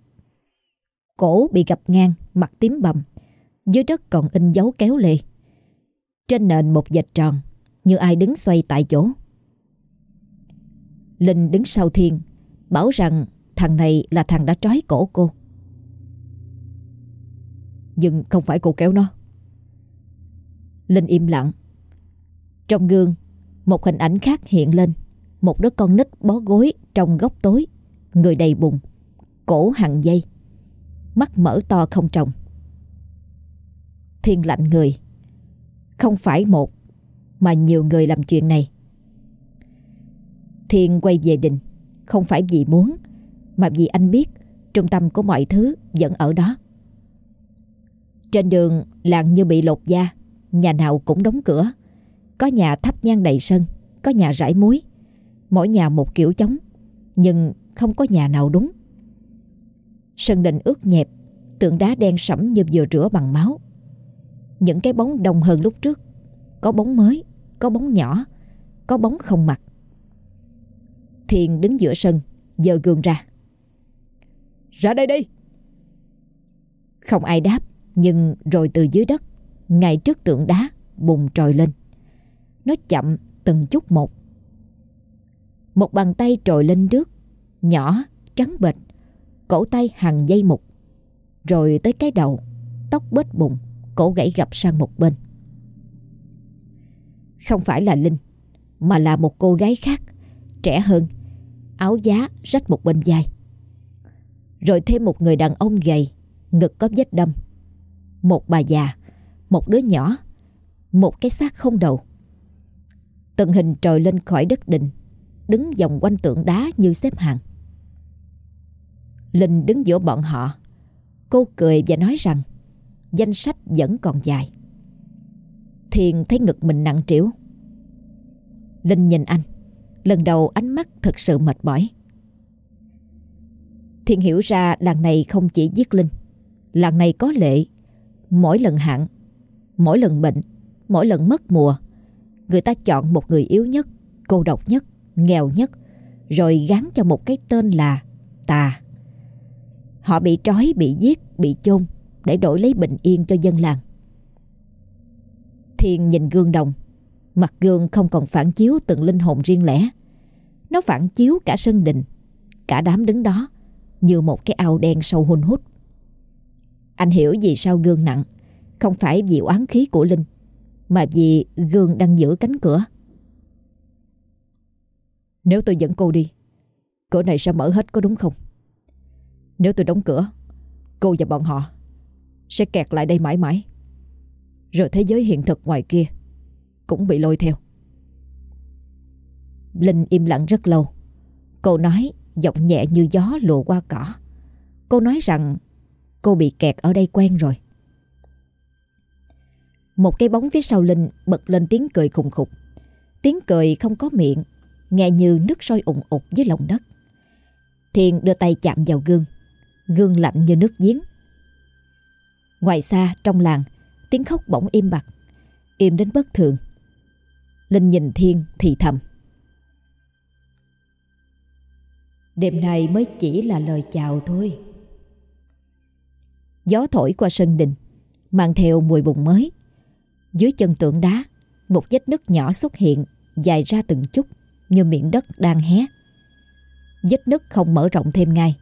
Cổ bị gập ngang, Mặt tím bầm. Dưới đất còn in dấu kéo lê. Trên nền một vệt tròn, Như ai đứng xoay tại chỗ. Linh đứng sau Thiên, Bảo rằng thằng này là thằng đã trói cổ cô. Nhưng không phải cô kéo nó. Linh im lặng. Trong gương, Một hình ảnh khác hiện lên. Một đứa con nít bó gối trong góc tối, Người đầy bùn Cổ hằng dây. Mắt mở to không trồng Thiên lạnh người. Không phải một, Mà nhiều người làm chuyện này. Thiên quay về đình. Không phải vì muốn, Mà vì anh biết Trung tâm của mọi thứ vẫn ở đó. Trên đường, làng như bị lột da, Nhà nào cũng đóng cửa. Có nhà thắp nhang đầy sân, Có nhà rải muối. Mỗi nhà một kiểu chống Nhưng không có nhà nào đúng. Sân đình ướt nhẹp Tượng đá đen sẫm như vừa rửa bằng máu. Những cái bóng đông hơn lúc trước. Có bóng mới Có bóng nhỏ Có bóng không mặt. Thiền đứng giữa sân Giờ gương ra. Ra đây đi! Không ai đáp Nhưng rồi từ dưới đất Ngay trước tượng đá bùng trồi lên. Nó chậm từng chút một. Một bàn tay trồi lên trước Nhỏ, trắng bệch Cổ tay hằng dây mục. Rồi tới cái đầu, Tóc bết bụng, Cổ gãy gập sang một bên. Không phải là Linh, Mà là một cô gái khác, Trẻ hơn, Áo giá rách một bên vai. Rồi thêm một người đàn ông gầy, Ngực có vết đâm. Một bà già, Một đứa nhỏ, Một cái xác không đầu. Từng hình trồi lên khỏi đất đình Đứng vòng quanh tượng đá như xếp hàng. Linh đứng giữa bọn họ. Cô cười và nói rằng, Danh sách vẫn còn dài. Thiền thấy ngực mình nặng trĩu. Linh nhìn anh. Lần đầu ánh mắt thật sự mệt mỏi. Thiền hiểu ra làng này không chỉ giết Linh. Làng này có lệ. Mỗi lần hạn, Mỗi lần bệnh, Mỗi lần mất mùa, Người ta chọn một người yếu nhất, Cô độc nhất, Nghèo nhất, Rồi gắn cho một cái tên là Tà. Họ bị trói, bị giết, bị chôn Để đổi lấy bình yên cho dân làng. Thiên nhìn gương đồng Mặt gương không còn phản chiếu từng linh hồn riêng lẻ. Nó phản chiếu cả sân đình Cả đám đứng đó Như một cái ao đen sâu hun hút. Anh hiểu vì sao gương nặng Không phải vì oán khí của Linh Mà vì gương đang giữ cánh cửa. Nếu tôi dẫn cô đi Cửa này sẽ mở hết có đúng không? Nếu tôi đóng cửa, Cô và bọn họ Sẽ kẹt lại đây mãi mãi. Rồi thế giới hiện thực ngoài kia Cũng bị lôi theo. Linh im lặng rất lâu. Cô nói giọng nhẹ như gió lùa qua cỏ. Cô nói rằng Cô bị kẹt ở đây quen rồi. Một cái bóng phía sau Linh bật lên tiếng cười khùng khục. Tiếng cười không có miệng, Nghe như nước sôi ủng ục dưới lòng đất. Thiên đưa tay chạm vào gương. Gương lạnh như nước giếng. Ngoài xa, trong làng, Tiếng khóc bỗng im bặt, Im đến bất thường. Linh nhìn Thiên thì thầm. Đêm nay mới chỉ là lời chào thôi. Gió thổi qua sân đình, Mang theo mùi bùn mới. Dưới chân tượng đá, Một vết nứt nhỏ xuất hiện, Dài ra từng chút, Như miệng đất đang hé. Vết nứt không mở rộng thêm ngay.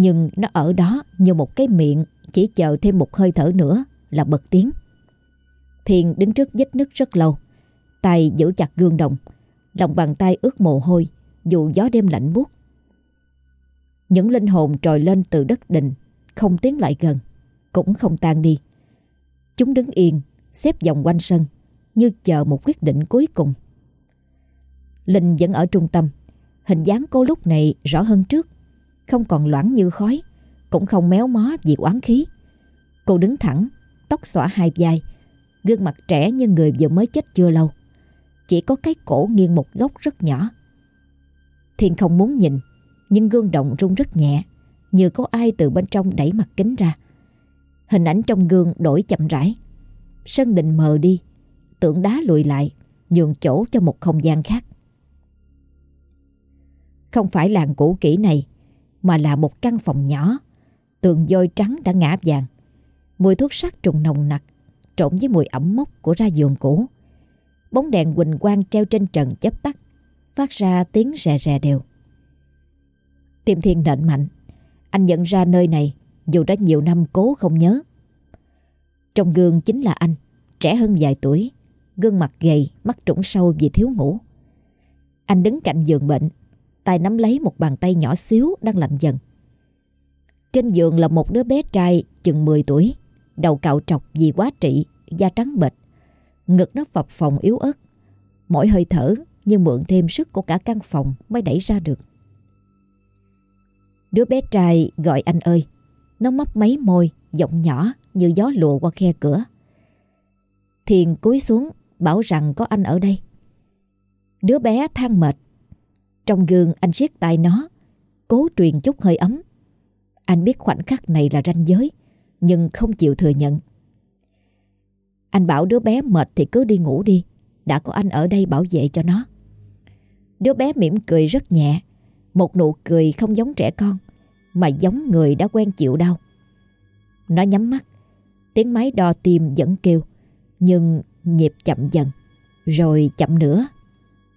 Nhưng nó ở đó như một cái miệng chỉ chờ thêm một hơi thở nữa là bật tiếng. Thiền đứng trước vết nứt rất lâu, tay giữ chặt gương đồng, lòng bàn tay ướt mồ hôi dù gió đêm lạnh buốt. Những linh hồn trồi lên từ đất đình, không tiến lại gần, cũng không tan đi. Chúng đứng yên, xếp vòng quanh sân, như chờ một quyết định cuối cùng. Linh vẫn ở trung tâm, hình dáng cô lúc này rõ hơn trước, không còn loãng như khói, cũng không méo mó vì oán khí. Cô đứng thẳng, tóc xõa hai vai, gương mặt trẻ như người vừa mới chết chưa lâu. Chỉ có cái cổ nghiêng một góc rất nhỏ. Thiên không muốn nhìn, nhưng gương động rung rất nhẹ, như có ai từ bên trong đẩy mặt kính ra. Hình ảnh trong gương đổi chậm rãi. Sân định mờ đi, tượng đá lùi lại, nhường chỗ cho một không gian khác. Không phải làng cũ kỹ này, mà là một căn phòng nhỏ, tường vôi trắng đã ngã vàng. Mùi thuốc sát trùng nồng nặc, trộn với mùi ẩm mốc của ra giường cũ. Bóng đèn quỳnh quang treo trên trần chấp tắt, phát ra tiếng rè rè đều. Tim Thiên nện mạnh, anh nhận ra nơi này dù đã nhiều năm cố không nhớ. Trong gương chính là anh, trẻ hơn vài tuổi, gương mặt gầy, mắt trũng sâu vì thiếu ngủ. Anh đứng cạnh giường bệnh, tay nắm lấy một bàn tay nhỏ xíu đang lạnh dần. Trên giường là một đứa bé trai chừng 10 tuổi, đầu cạo trọc vì quá trị, da trắng bệch. Ngực nó phập phồng yếu ớt, mỗi hơi thở như mượn thêm sức của cả căn phòng mới đẩy ra được. Đứa bé trai gọi anh ơi, nó mấp mấy môi, giọng nhỏ như gió lùa qua khe cửa. Thiền cúi xuống bảo rằng có anh ở đây. Đứa bé than mệt. Trong gương anh siết tay nó, cố truyền chút hơi ấm. Anh biết khoảnh khắc này là ranh giới, nhưng không chịu thừa nhận. Anh bảo đứa bé mệt thì cứ đi ngủ đi, đã có anh ở đây bảo vệ cho nó. Đứa bé mỉm cười rất nhẹ, một nụ cười không giống trẻ con, mà giống người đã quen chịu đau. Nó nhắm mắt, tiếng máy đo tim vẫn kêu, nhưng nhịp chậm dần, rồi chậm nữa,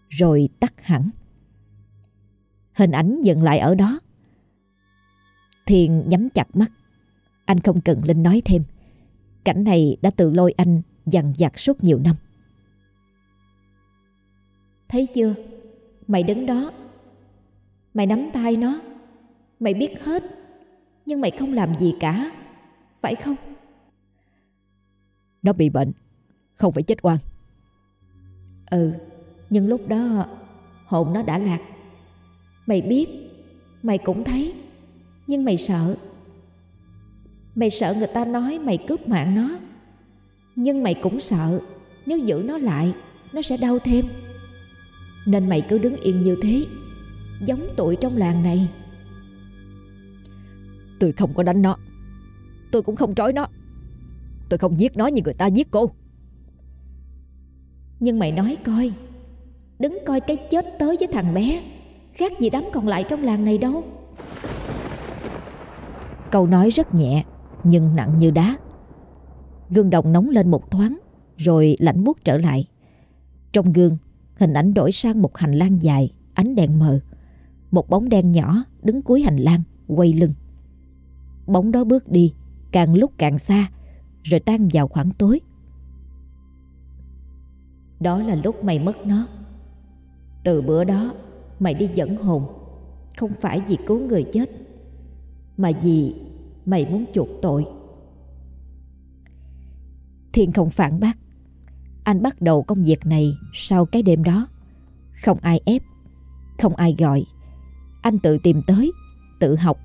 rồi tắt hẳn. Hình ảnh dừng lại ở đó. Thiền nhắm chặt mắt. Anh không cần Linh nói thêm. Cảnh này đã tự lôi anh dằn vặt suốt nhiều năm. Thấy chưa? Mày đứng đó. Mày nắm tay nó. Mày biết hết. Nhưng mày không làm gì cả. Phải không? Nó bị bệnh Không phải chết oan Ừ Nhưng lúc đó hồn nó đã lạc Mày biết Mày cũng thấy Nhưng mày sợ. Mày sợ người ta nói mày cướp mạng nó Nhưng mày cũng sợ Nếu giữ nó lại Nó sẽ đau thêm. Nên mày cứ đứng yên như thế Giống tụi trong làng này. Tôi không có đánh nó. Tôi cũng không trói nó. Tôi không giết nó như người ta giết cô. Nhưng mày nói coi Đứng coi cái chết tới với thằng bé Khác gì đám còn lại trong làng này đâu. Câu nói rất nhẹ, Nhưng nặng như đá. Gương đồng nóng lên một thoáng, Rồi lạnh buốt trở lại. Trong gương, Hình ảnh đổi sang một hành lang dài, Ánh đèn mờ. Một bóng đen nhỏ đứng cuối hành lang, Quay lưng. Bóng đó bước đi, Càng lúc càng xa, Rồi tan vào khoảng tối. Đó là lúc mày mất nó. Từ bữa đó Mày đi dẫn hồn. Không phải vì cứu người chết, Mà vì mày muốn chuộc tội. Thiên không phản bác. Anh bắt đầu công việc này Sau cái đêm đó. Không ai ép, Không ai gọi. Anh tự tìm tới, Tự học,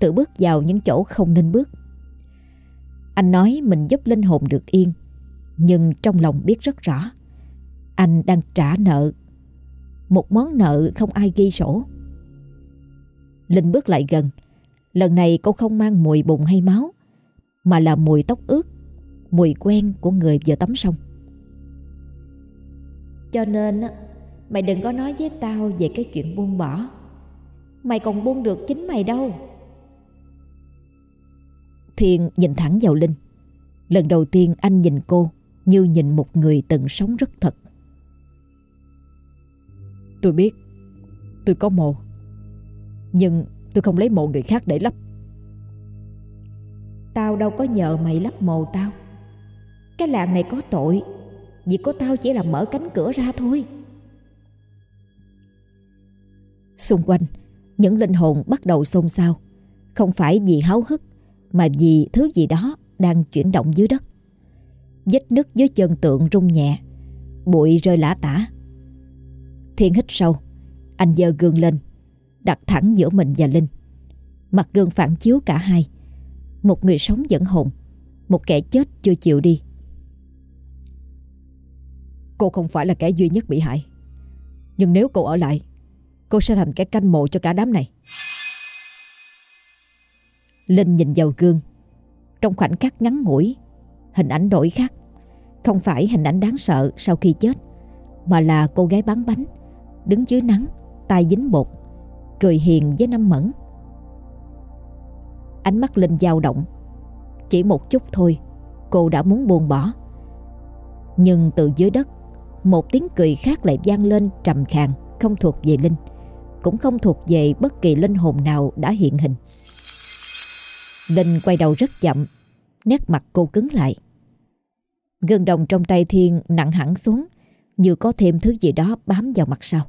Tự bước vào những chỗ không nên bước. Anh nói mình giúp linh hồn được yên, Nhưng trong lòng biết rất rõ, Anh đang trả nợ một món nợ không ai ghi sổ. Linh bước lại gần. Lần này cô không mang mùi bùn hay máu, mà là mùi tóc ướt, mùi quen của người vừa tắm xong. Cho nên mày đừng có nói với tao về cái chuyện buông bỏ. Mày còn buông được chính mày đâu. Thiên nhìn thẳng vào Linh. Lần đầu tiên anh nhìn cô như nhìn một người từng sống rất thật. Tôi biết. Tôi có mồ. Nhưng tôi không lấy mộ người khác để lấp. Tao đâu có nhờ mày lắp mồ tao. Cái làng này có tội. Việc của tao chỉ là mở cánh cửa ra thôi. Xung quanh Những linh hồn bắt đầu xôn xao. Không phải vì háo hức Mà vì thứ gì đó đang chuyển động dưới đất. Vết nứt dưới chân tượng rung nhẹ. Bụi rơi lã tả Thiên hít sâu. Anh giơ gương lên, Đặt thẳng giữa mình và Linh. Mặt gương phản chiếu cả hai. Một người sống vẫn hồn, Một kẻ chết chưa chịu đi. Cô không phải là kẻ duy nhất bị hại. Nhưng nếu cô ở lại, Cô sẽ thành kẻ canh mộ cho cả đám này. Linh nhìn vào gương. Trong khoảnh khắc ngắn ngủi, Hình ảnh đổi khác. Không phải hình ảnh đáng sợ sau khi chết, Mà là cô gái bán bánh. Đứng dưới nắng, tay dính bột, Cười hiền với năm mẫn. Ánh mắt Linh dao động. Chỉ một chút thôi, Cô đã muốn buông bỏ. Nhưng từ dưới đất, Một tiếng cười khác lại vang lên trầm khàn Không thuộc về Linh, Cũng không thuộc về bất kỳ linh hồn nào đã hiện hình. Linh quay đầu rất chậm, Nét mặt cô cứng lại. Gương đồng trong tay Thiên nặng hẳn xuống, Như có thêm thứ gì đó bám vào mặt sau.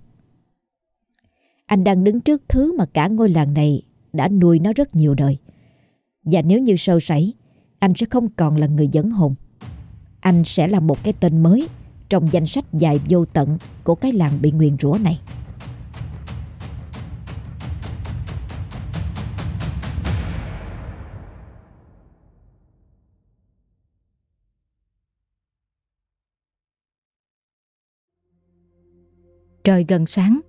Anh đang đứng trước thứ mà cả ngôi làng này Đã nuôi nó rất nhiều đời. Và nếu như sâu sảy, Anh sẽ không còn là người dẫn hồn. Anh sẽ là một cái tên mới Trong danh sách dài vô tận Của cái làng bị nguyền rủa này. Trời gần sáng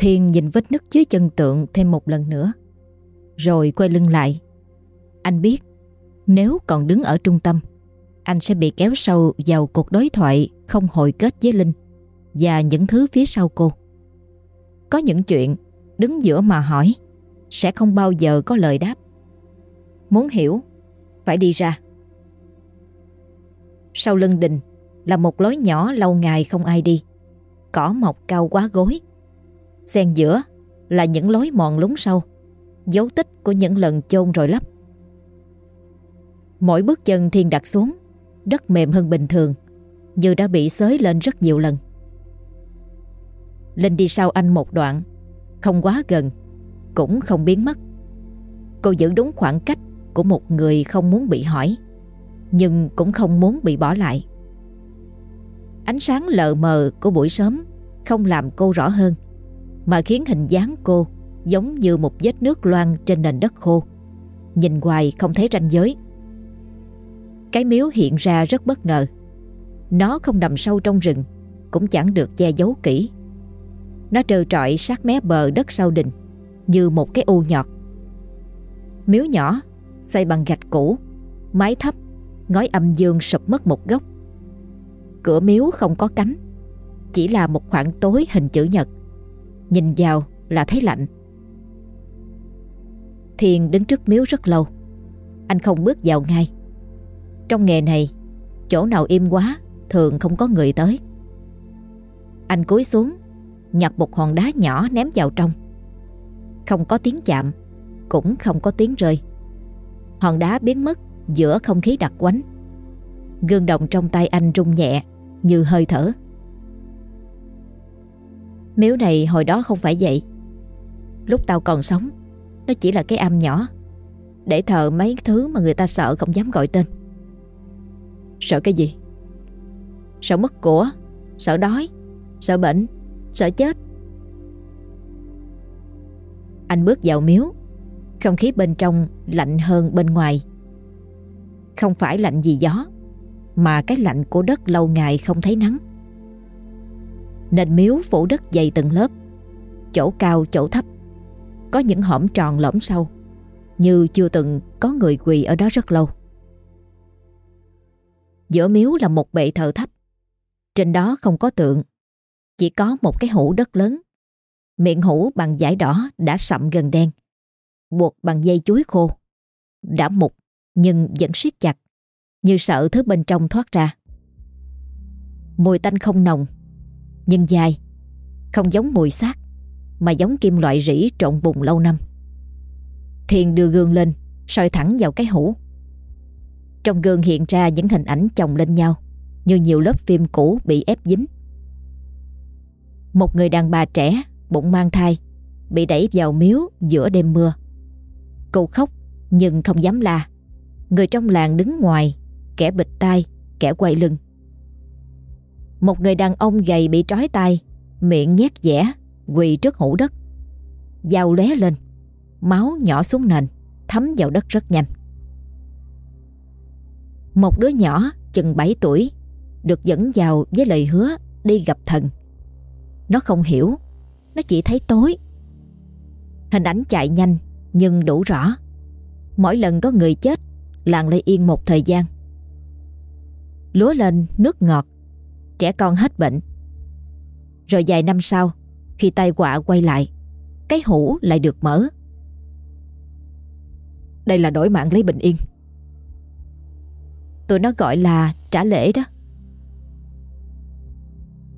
Thiên nhìn vết nứt dưới chân tượng thêm một lần nữa. Rồi quay lưng lại. Anh biết, Nếu còn đứng ở trung tâm, Anh sẽ bị kéo sâu vào cuộc đối thoại Không hồi kết với Linh Và những thứ phía sau cô. Có những chuyện Đứng giữa mà hỏi Sẽ không bao giờ có lời đáp. Muốn hiểu, Phải đi ra. Sau lưng đình Là một lối nhỏ lâu ngày không ai đi. Cỏ mọc cao quá gối. Xen giữa là những lối mòn lún sâu, dấu tích của những lần chôn rồi lấp. Mỗi bước chân Thiên đặt xuống, đất mềm hơn bình thường, như đã bị xới lên rất nhiều lần. Linh đi sau anh một đoạn, không quá gần, cũng không biến mất. Cô giữ đúng khoảng cách của một người không muốn bị hỏi, nhưng cũng không muốn bị bỏ lại. Ánh sáng lờ mờ của buổi sớm không làm cô rõ hơn, mà khiến hình dáng cô giống như một vết nước loang trên nền đất khô. Nhìn hoài không thấy ranh giới. Cái miếu hiện ra rất bất ngờ. Nó không nằm sâu trong rừng, cũng chẳng được che giấu kỹ. Nó trơ trọi sát mé bờ đất sau đình, như một cái u nhọt. Miếu nhỏ, xây bằng gạch cũ, mái thấp, ngói âm dương sụp mất một góc. Cửa miếu không có cánh Chỉ là một khoảng tối hình chữ nhật Nhìn vào là thấy lạnh. Thiền đứng trước miếu rất lâu. Anh không bước vào ngay. Trong nghề này, Chỗ nào im quá, Thường không có người tới. Anh cúi xuống, Nhặt một hòn đá nhỏ ném vào trong. Không có tiếng chạm, Cũng không có tiếng rơi. Hòn đá biến mất giữa không khí đặc quánh. Gương đồng trong tay anh rung nhẹ Như hơi thở. Miếu này hồi đó không phải vậy Lúc tao còn sống, Nó chỉ là cái am nhỏ, Để thờ mấy thứ mà người ta sợ không dám gọi tên Sợ cái gì? Sợ mất của, Sợ đói, Sợ bệnh, Sợ chết Anh bước vào miếu, Không khí bên trong lạnh hơn bên ngoài Không phải lạnh vì gió, mà cái lạnh của đất lâu ngày không thấy nắng. Nền miếu phủ đất dày từng lớp, chỗ cao chỗ thấp, có những hõm tròn lõm sâu, như chưa từng có người quỳ ở đó rất lâu. Giữa miếu là một bệ thờ thấp, trên đó không có tượng, chỉ có một cái hũ đất lớn, miệng hũ bằng vải đỏ đã sậm gần đen, buộc bằng dây chuối khô, đã mục nhưng vẫn siết chặt như sợ thứ bên trong thoát ra. Mùi tanh không nồng, nhưng dài, không giống mùi xác, mà giống kim loại rỉ trộn bùn lâu năm. Thiền đưa gương lên, soi thẳng vào cái hũ, Trong gương hiện ra những hình ảnh chồng lên nhau Như nhiều lớp phim cũ bị ép dính. Một người đàn bà trẻ Bụng mang thai Bị đẩy vào miếu giữa đêm mưa. Cô khóc nhưng không dám la. Người trong làng đứng ngoài Kẻ bịch tai Kẻ quay lưng. Một người đàn ông gầy bị trói tay, Miệng nhét dẻ, Quỳ trước hũ đất. Dao lé lên, Máu nhỏ xuống nền, Thấm vào đất rất nhanh. Một đứa nhỏ chừng 7 tuổi Được dẫn vào với lời hứa Đi gặp thần. Nó không hiểu, Nó chỉ thấy tối. Hình ảnh chạy nhanh Nhưng đủ rõ. Mỗi lần có người chết, Làng lại yên một thời gian. Lúa lên nước ngọt Trẻ con hết bệnh. Rồi vài năm sau Khi tai họa quay lại Cái hũ lại được mở. Đây là đổi mạng lấy bình yên. Tụi nó gọi là trả lễ đó.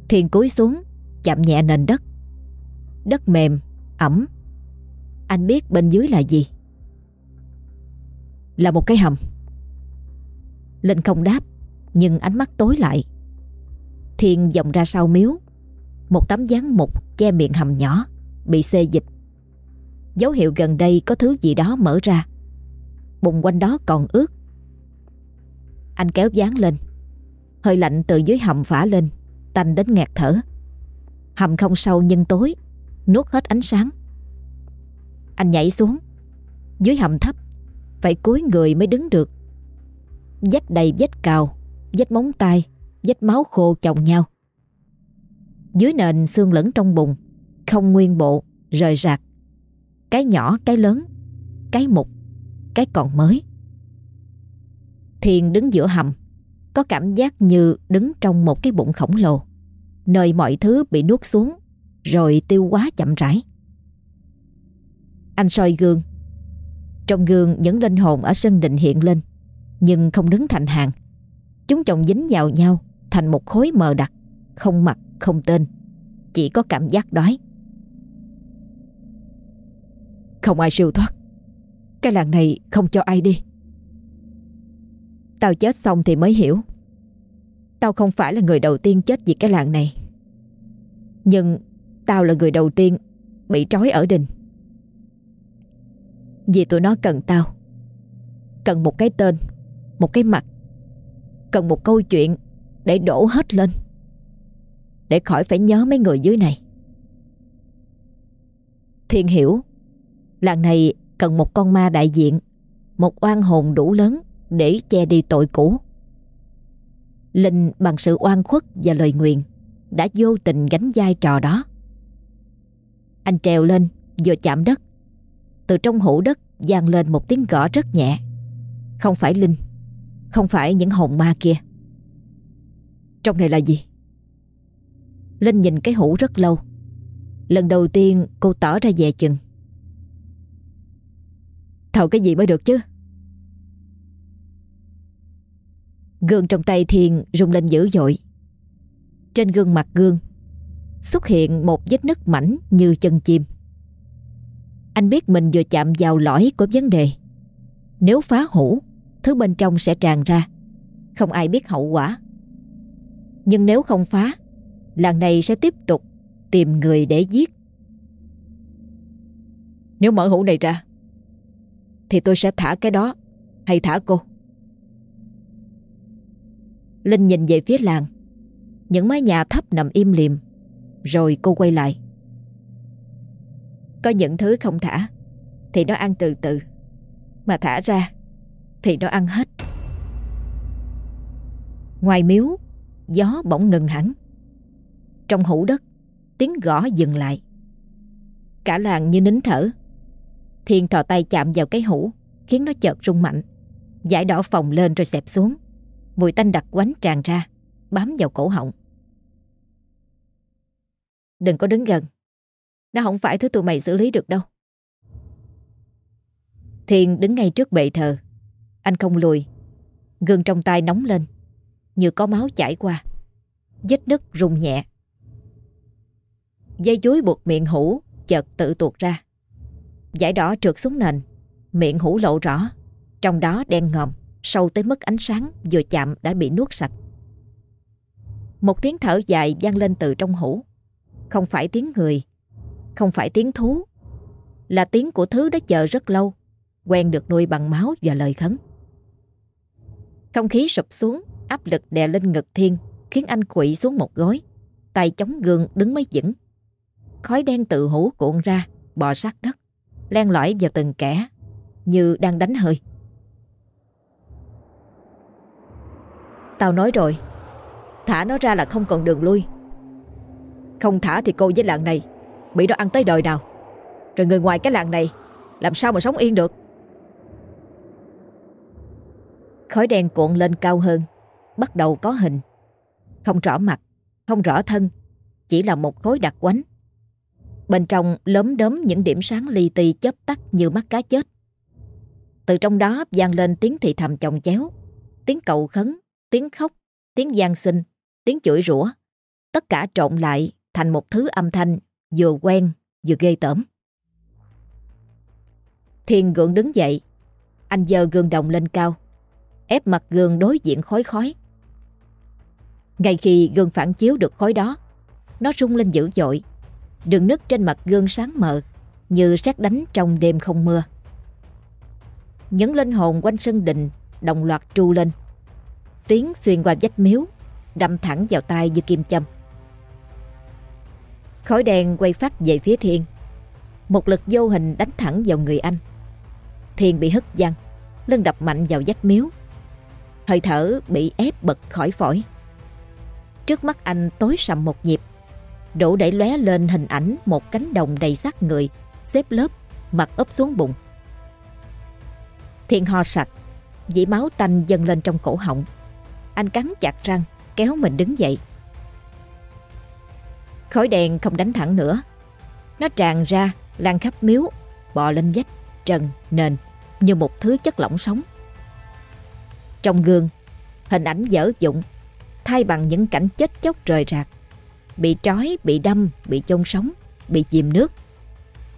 Thiền cúi xuống Chạm nhẹ nền đất. Đất mềm, ẩm. Anh biết bên dưới là gì? Là một cái hầm. Linh không đáp Nhưng ánh mắt tối lại thiên vòng ra sau miếu. Một tấm dáng mục che miệng hầm nhỏ, Bị xê dịch. Dấu hiệu gần đây có thứ gì đó mở ra. Bùng quanh đó còn ướt. Anh kéo dáng lên. Hơi lạnh từ dưới hầm phả lên, Tanh đến nghẹt thở. Hầm không sâu nhưng tối, Nuốt hết ánh sáng. Anh nhảy xuống. Dưới hầm thấp, Phải cúi người mới đứng được. Dách đầy vết cào Vết móng tay. Vết máu khô chồng nhau. Dưới nền xương lẫn trong bụng Không nguyên bộ, Rời rạc. Cái nhỏ, cái lớn, Cái mục, Cái còn mới. Thiền đứng giữa hầm, Có cảm giác như đứng trong một cái bụng khổng lồ, Nơi mọi thứ bị nuốt xuống, Rồi tiêu hóa chậm rãi. Anh soi gương. Trong gương những linh hồn ở sân định hiện lên, Nhưng không đứng thành hàng. Chúng chồng dính vào nhau Thành một khối mờ đặc, Không mặt không tên. Chỉ có cảm giác đói. Không ai siêu thoát. Cái làng này không cho ai đi. Tao chết xong thì mới hiểu. Tao không phải là người đầu tiên chết vì cái làng này. Nhưng Tao là người đầu tiên Bị trói ở đình. Vì tụi nó cần tao. Cần một cái tên, Một cái mặt. Cần một câu chuyện để đổ hết lên. Để khỏi phải nhớ mấy người dưới này. Thiên hiểu, Làng này cần một con ma đại diện, Một oan hồn đủ lớn Để che đi tội cũ. Linh bằng sự oan khuất và lời nguyện Đã vô tình gánh vai trò đó. Anh trèo lên, Vừa chạm đất. Từ trong hũ đất vang lên một tiếng gõ rất nhẹ. Không phải Linh, Không phải những hồn ma kia. Trong này là gì? Linh nhìn cái hũ rất lâu. Lần đầu tiên cô tỏ ra về chừng. Thầu cái gì mới được chứ? Gương trong tay Thiên rung lên dữ dội. Trên gương mặt gương Xuất hiện một vết nứt mảnh như chân chim. Anh biết mình vừa chạm vào lõi của vấn đề. Nếu phá hũ, Thứ bên trong sẽ tràn ra. Không ai biết hậu quả. Nhưng nếu không phá Làng này sẽ tiếp tục Tìm người để giết. Nếu mở hũ này ra Thì tôi sẽ thả cái đó Hay thả cô? Linh nhìn về phía làng. Những mái nhà thấp nằm im lìm Rồi cô quay lại. Có những thứ không thả Thì nó ăn từ từ. Mà thả ra Thì nó ăn hết. Ngoài miếu Gió bỗng ngừng hẳn. Trong hũ đất, Tiếng gõ dừng lại. Cả làng như nín thở. Thiên thò tay chạm vào cái hũ, Khiến nó chợt rung mạnh. Giải đỏ phồng lên rồi xẹp xuống. Mùi tanh đặc quánh tràn ra, Bám vào cổ họng. Đừng có đứng gần. Nó không phải thứ tụi mày xử lý được đâu. Thiên đứng ngay trước bệ thờ. Anh không lùi. Gương trong tay nóng lên. Như có máu chảy qua. Vết nứt rung nhẹ. Dây chuối buộc miệng hũ, Chợt tự tuột ra. Giải đỏ trượt xuống nền, Miệng hũ lộ rõ, Trong đó đen ngòm, Sâu tới mức ánh sáng vừa chạm đã bị nuốt sạch. Một tiếng thở dài vang lên từ trong hũ. Không phải tiếng người, Không phải tiếng thú, Là tiếng của thứ đã chờ rất lâu, Quen được nuôi bằng máu và lời khấn. Không khí sụp xuống Áp lực đè lên ngực thiên, Khiến anh quỵ xuống một gối. Tay chống gương đứng mới vững. Khói đen tự hủ cuộn ra, Bò sát đất, Len lỏi vào từng kẻ, Như đang đánh hơi. Tao nói rồi, Thả nó ra là không còn đường lui. Không thả thì cô với làng này, Bị nó ăn tới đời nào. Rồi người ngoài cái làng này, Làm sao mà sống yên được? Khói đen cuộn lên cao hơn Bắt đầu có hình Không rõ mặt Không rõ thân Chỉ là một khối đặc quánh Bên trong lốm đốm những điểm sáng li ti chớp tắt như mắt cá chết Từ trong đó vang lên tiếng thì thầm chồng chéo Tiếng cầu khấn tiếng khóc, tiếng gian sinh, tiếng chửi rủa. Tất cả trộn lại thành một thứ âm thanh vừa quen vừa ghê tởm. Thiên gượng đứng dậy, anh giơ gương đồng lên cao, ép mặt gương đối diện khói khói. Ngay khi gương phản chiếu được khói đó, nó rung lên dữ dội, đường nứt trên mặt gương sáng mờ như sét đánh trong đêm không mưa. Những linh hồn quanh sân đình đồng loạt tru lên. Tiếng xuyên qua vách miếu Đâm thẳng vào tay như kim châm. Khói đen quay phát về phía Thiên. Một lực vô hình đánh thẳng vào người anh. Thiên bị hất văng Lưng đập mạnh vào vách miếu. Hơi thở bị ép bật khỏi phổi. Trước mắt anh tối sầm một nhịp. Đủ đẩy lóe lên hình ảnh Một cánh đồng đầy xác người Xếp lớp Mặt ấp xuống bụng. Thiên ho sặc Dĩ máu tanh dâng lên trong cổ họng. Anh cắn chặt răng Kéo mình đứng dậy. Khói đèn không đánh thẳng nữa. Nó tràn ra Lan khắp miếu Bò lên vách, trần, nền Như một thứ chất lỏng sống. Trong gương Hình ảnh dở dụng Thay bằng những cảnh chết chóc rời rạc Bị trói, bị đâm, bị chôn sống Bị chìm nước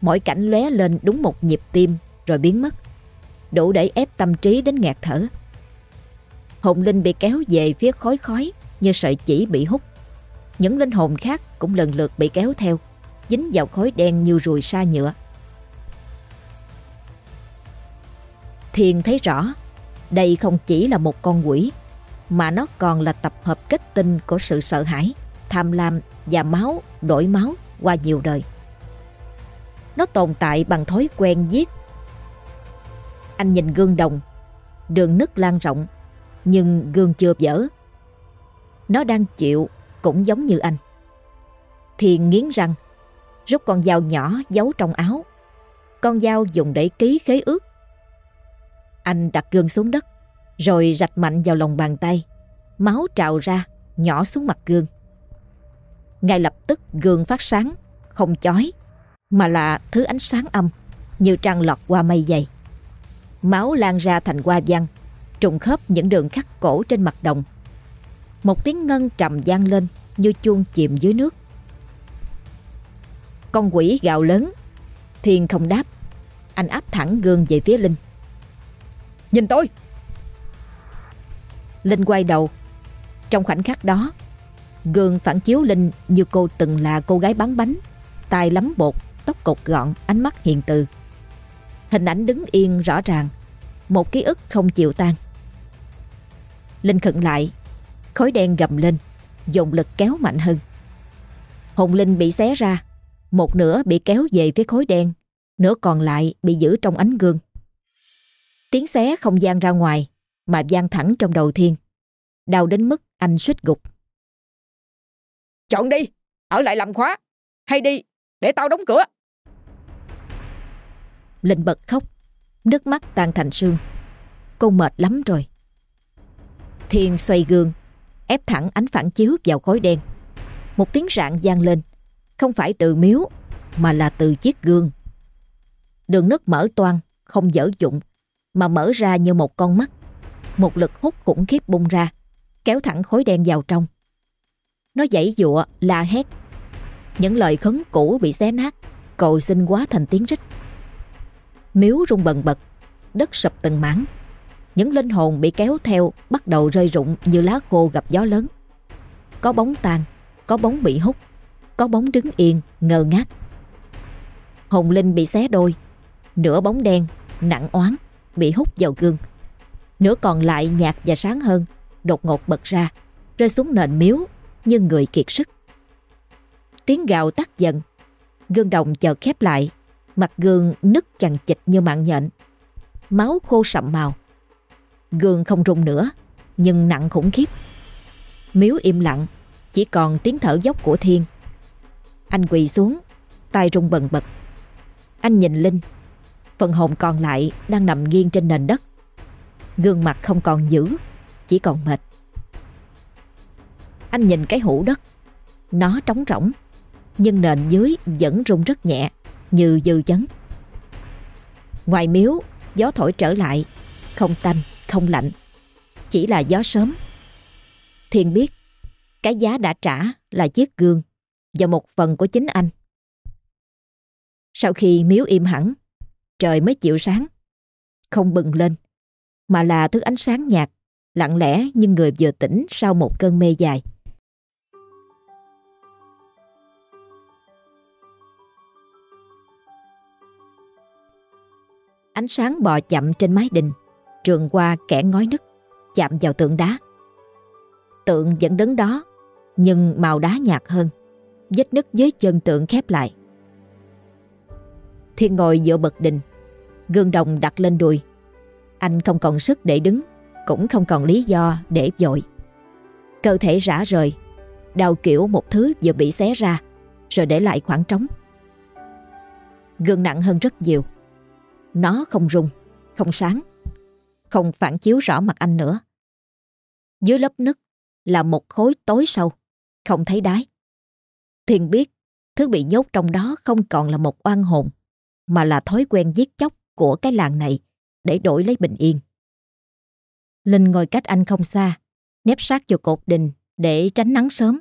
Mỗi cảnh lóe lên đúng một nhịp tim Rồi biến mất Đủ để ép tâm trí đến nghẹt thở hồn linh bị kéo về phía khói khói như sợi chỉ bị hút. Những linh hồn khác cũng lần lượt bị kéo theo, dính vào khói đen như ruồi sa nhựa. Thiền thấy rõ, đây không chỉ là một con quỷ, mà nó còn là tập hợp kết tinh của sự sợ hãi, tham lam và máu đổi máu qua nhiều đời. Nó tồn tại bằng thói quen giết. Anh nhìn gương đồng, đường nứt lan rộng nhưng gương chưa vỡ. Nó đang chịu cũng giống như anh. Thiền nghiến răng, rút con dao nhỏ giấu trong áo. Con dao dùng để ký khế ước. Anh đặt gương xuống đất, rồi rạch mạnh vào lòng bàn tay. Máu trào ra, nhỏ xuống mặt gương. Ngay lập tức gương phát sáng, không chói, mà là thứ ánh sáng âm, như trăng lọt qua mây dày. Máu lan ra thành hoa văn, trùng khớp những đường khắc cổ trên mặt đồng. Một tiếng ngân trầm gian lên như chuông chìm dưới nước. Con quỷ gào lớn, Thiên không đáp, anh áp thẳng gương về phía Linh. Nhìn tôi! Linh quay đầu. Trong khoảnh khắc đó, gương phản chiếu Linh như cô từng là cô gái bán bánh, tay lắm bột, tóc cột gọn, ánh mắt hiền từ. Hình ảnh đứng yên rõ ràng, một ký ức không chịu tan. Linh khẩn lại Khói đen gầm lên Dồn lực kéo mạnh hơn Hồn Linh bị xé ra Một nửa bị kéo về phía khối đen Nửa còn lại bị giữ trong ánh gương Tiếng xé không gian ra ngoài mà gian thẳng trong đầu thiên Đau đến mức anh suýt gục Chọn đi Ở lại làm khóa Hay đi Để tao đóng cửa Linh bật khóc Nước mắt tan thành sương Cô mệt lắm rồi Thiên xoay gương, ép thẳng ánh phản chiếu vào khối đen. Một tiếng rạng vang lên, không phải từ miếu, mà là từ chiếc gương. Đường nứt mở toan, không dở dụng, mà mở ra như một con mắt. Một lực hút khủng khiếp bung ra, kéo thẳng khối đen vào trong. Nó dãy dụa, la hét. Những lời khấn cũ bị xé nát, cầu xin quá thành tiếng rít. Miếu rung bần bật, đất sập từng mảng. Những linh hồn bị kéo theo bắt đầu rơi rụng như lá khô gặp gió lớn. Có bóng tan, có bóng bị hút, có bóng đứng yên, ngơ ngác. Hồn linh bị xé đôi, nửa bóng đen, nặng oán, bị hút vào gương. Nửa còn lại nhạt và sáng hơn, đột ngột bật ra, rơi xuống nền miếu nhưng người kiệt sức. Tiếng gạo tắt dần, gương đồng chợt khép lại, mặt gương nứt chằng chịch như mạng nhện. Máu khô sậm màu. Gương không rung nữa, nhưng nặng khủng khiếp. Miếu im lặng, chỉ còn tiếng thở dốc của Thiên. Anh quỳ xuống, tay rung bần bật. Anh nhìn Linh, phần hồn còn lại đang nằm nghiêng trên nền đất. Gương mặt không còn dữ, chỉ còn mệt. Anh nhìn cái hũ đất, nó trống rỗng, nhưng nền dưới vẫn rung rất nhẹ, như dư chấn. Ngoài miếu, gió thổi trở lại, không tanh, không lạnh, chỉ là gió sớm. Thiên biết, cái giá đã trả là chiếc gương và một phần của chính anh. Sau khi miếu im hẳn, trời mới chịu sáng, không bừng lên, mà là thứ ánh sáng nhạt, lặng lẽ như người vừa tỉnh sau một cơn mê dài. Ánh sáng bò chậm trên mái đình, trường qua kẻ ngói nứt, chạm vào tượng đá. Tượng vẫn đứng đó, nhưng màu đá nhạt hơn, vết nứt dưới chân tượng khép lại. Thiên ngồi dựa bậc đình, gương đồng đặt lên đùi. Anh không còn sức để đứng, cũng không còn lý do để dội. Cơ thể rã rời, đau kiểu một thứ vừa bị xé ra, rồi để lại khoảng trống. Gương nặng hơn rất nhiều. Nó không rung, không sáng, không phản chiếu rõ mặt anh nữa. Dưới lớp nứt là một khối tối sâu, không thấy đáy. Thiên biết thứ bị nhốt trong đó không còn là một oan hồn, mà là thói quen giết chóc của cái làng này để đổi lấy bình yên. Linh ngồi cách anh không xa, nép sát vào cột đình để tránh nắng sớm.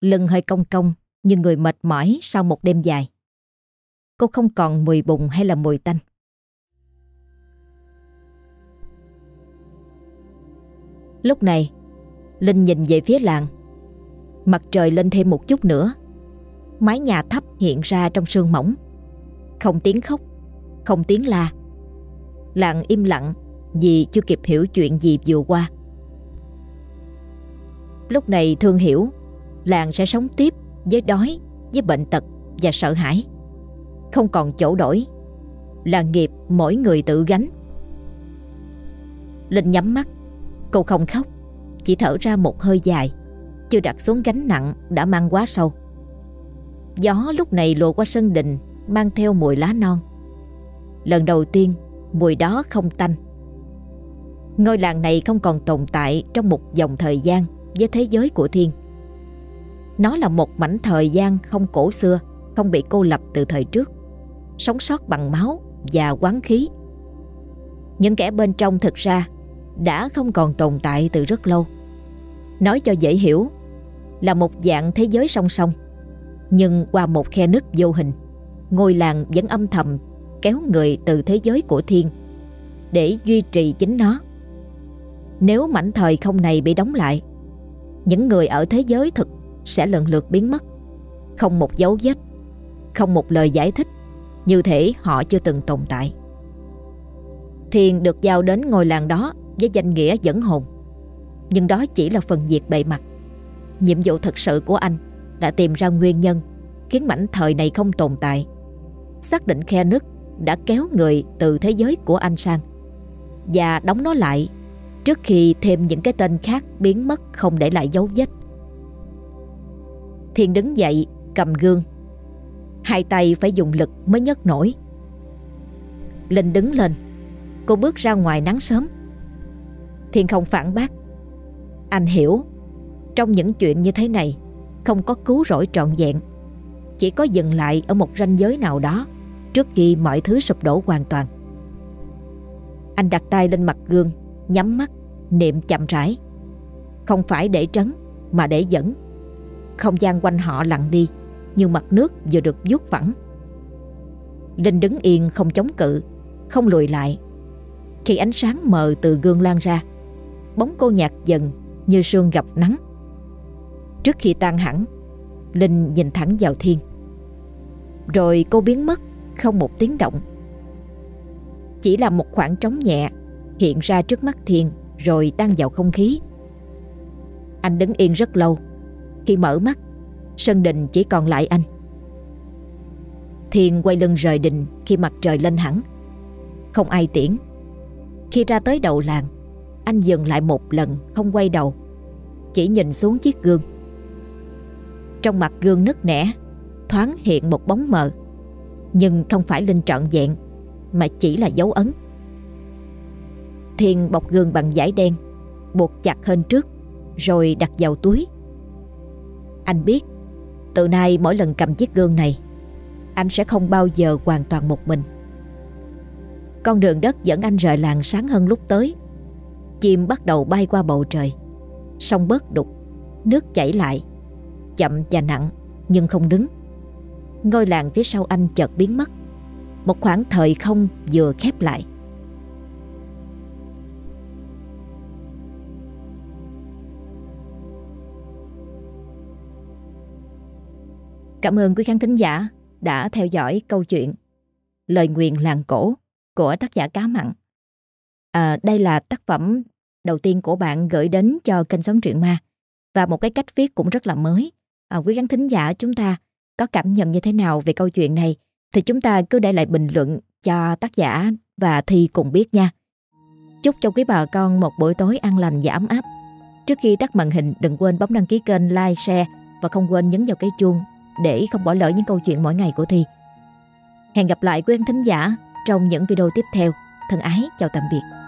Lưng hơi cong cong như người mệt mỏi sau một đêm dài. Cô không còn mùi bùng hay là mùi tanh. Lúc này, Linh nhìn về phía làng. Mặt trời lên thêm một chút nữa. Mái nhà thấp hiện ra trong sương mỏng. Không tiếng khóc, không tiếng la. Làng im lặng vì chưa kịp hiểu chuyện gì vừa qua. Lúc này Thương hiểu làng sẽ sống tiếp với đói, với bệnh tật và sợ hãi. Không còn chỗ đổi. Là nghiệp mỗi người tự gánh. Linh nhắm mắt, cô không khóc, chỉ thở ra một hơi dài, chưa đặt xuống gánh nặng đã mang quá sâu. Gió lúc này lùa qua sân đình mang theo mùi lá non. Lần đầu tiên, mùi đó không tanh. Ngôi làng này không còn tồn tại trong một dòng thời gian với thế giới của thiên. Nó là một mảnh thời gian không cổ xưa, không bị cô lập từ thời trước, sống sót bằng máu và quán khí. Những kẻ bên trong thực ra đã không còn tồn tại từ rất lâu. Nói cho dễ hiểu là một dạng thế giới song song, nhưng qua một khe nứt vô hình, ngôi làng vẫn âm thầm kéo người từ thế giới của thiên để duy trì chính nó. Nếu mảnh thời không này bị đóng lại, những người ở thế giới thực sẽ lần lượt biến mất, không một dấu vết, không một lời giải thích, như thể họ chưa từng tồn tại. Thiên được giao đến ngôi làng đó với danh nghĩa dẫn hồn. Nhưng đó chỉ là phần việc bề mặt. Nhiệm vụ thật sự của anh đã tìm ra nguyên nhân khiến mảnh thời này không tồn tại. Xác định khe nứt đã kéo người từ thế giới của anh sang và đóng nó lại trước khi thêm những cái tên khác biến mất không để lại dấu vết. Thiên đứng dậy, cầm gương. Hai tay phải dùng lực mới nhấc nổi. Linh đứng lên. Cô bước ra ngoài nắng sớm. Thiên không phản bác. Anh hiểu, trong những chuyện như thế này, không có cứu rỗi trọn vẹn. Chỉ có dừng lại ở một ranh giới nào đó trước khi mọi thứ sụp đổ hoàn toàn. Anh đặt tay lên mặt gương, nhắm mắt, niệm chậm rãi. Không phải để trấn, mà để dẫn. Không gian quanh họ lặng đi, như mặt nước vừa được vuốt phẳng. Linh đứng yên không chống cự, không lùi lại. Khi ánh sáng mờ từ gương lan ra Bóng cô nhạt dần như sương gặp nắng Trước khi tan hẳn Linh nhìn thẳng vào Thiên Rồi cô biến mất không một tiếng động. Chỉ là một khoảng trống nhẹ, Hiện ra trước mắt Thiên Rồi tan vào không khí. Anh đứng yên rất lâu. Khi mở mắt Sân đình chỉ còn lại anh. Thiên quay lưng rời đình Khi mặt trời lên hẳn. Không ai tiễn. Khi ra tới đầu làng, Anh dừng lại một lần, không quay đầu. Chỉ nhìn xuống chiếc gương. Trong mặt gương nứt nẻ, Thoáng hiện một bóng mờ. Nhưng không phải Linh trọn vẹn, Mà chỉ là dấu ấn. Thiên bọc gương bằng vải đen, Buộc chặt hơn trước, Rồi đặt vào túi. Anh biết, Từ nay mỗi lần cầm chiếc gương này, Anh sẽ không bao giờ hoàn toàn một mình. Con đường đất dẫn anh rời làng sáng hơn lúc tới. Chim bắt đầu bay qua bầu trời, Sông bớt đục, Nước chảy lại, Chậm và nặng, nhưng không đứng. Ngôi làng phía sau anh chợt biến mất. Một khoảng thời không vừa khép lại. Cảm ơn quý khán thính giả đã theo dõi câu chuyện Lời nguyền làng cổ của tác giả Cá Mặn. À, đây là tác phẩm đầu tiên của bạn gửi đến cho kênh Sống Truyện Ma. Và một cái cách viết cũng rất là mới. À, quý khán thính giả chúng ta có cảm nhận như thế nào về câu chuyện này thì chúng ta cứ để lại bình luận cho tác giả và Thi cùng biết nha. Chúc cho quý bà con một buổi tối an lành và ấm áp. Trước khi tắt màn hình đừng quên bấm đăng ký kênh, like, share và không quên nhấn vào cái chuông để không bỏ lỡ những câu chuyện mỗi ngày của Thi. Hẹn gặp lại quý khán thính giả trong những video tiếp theo. Thân ái chào tạm biệt.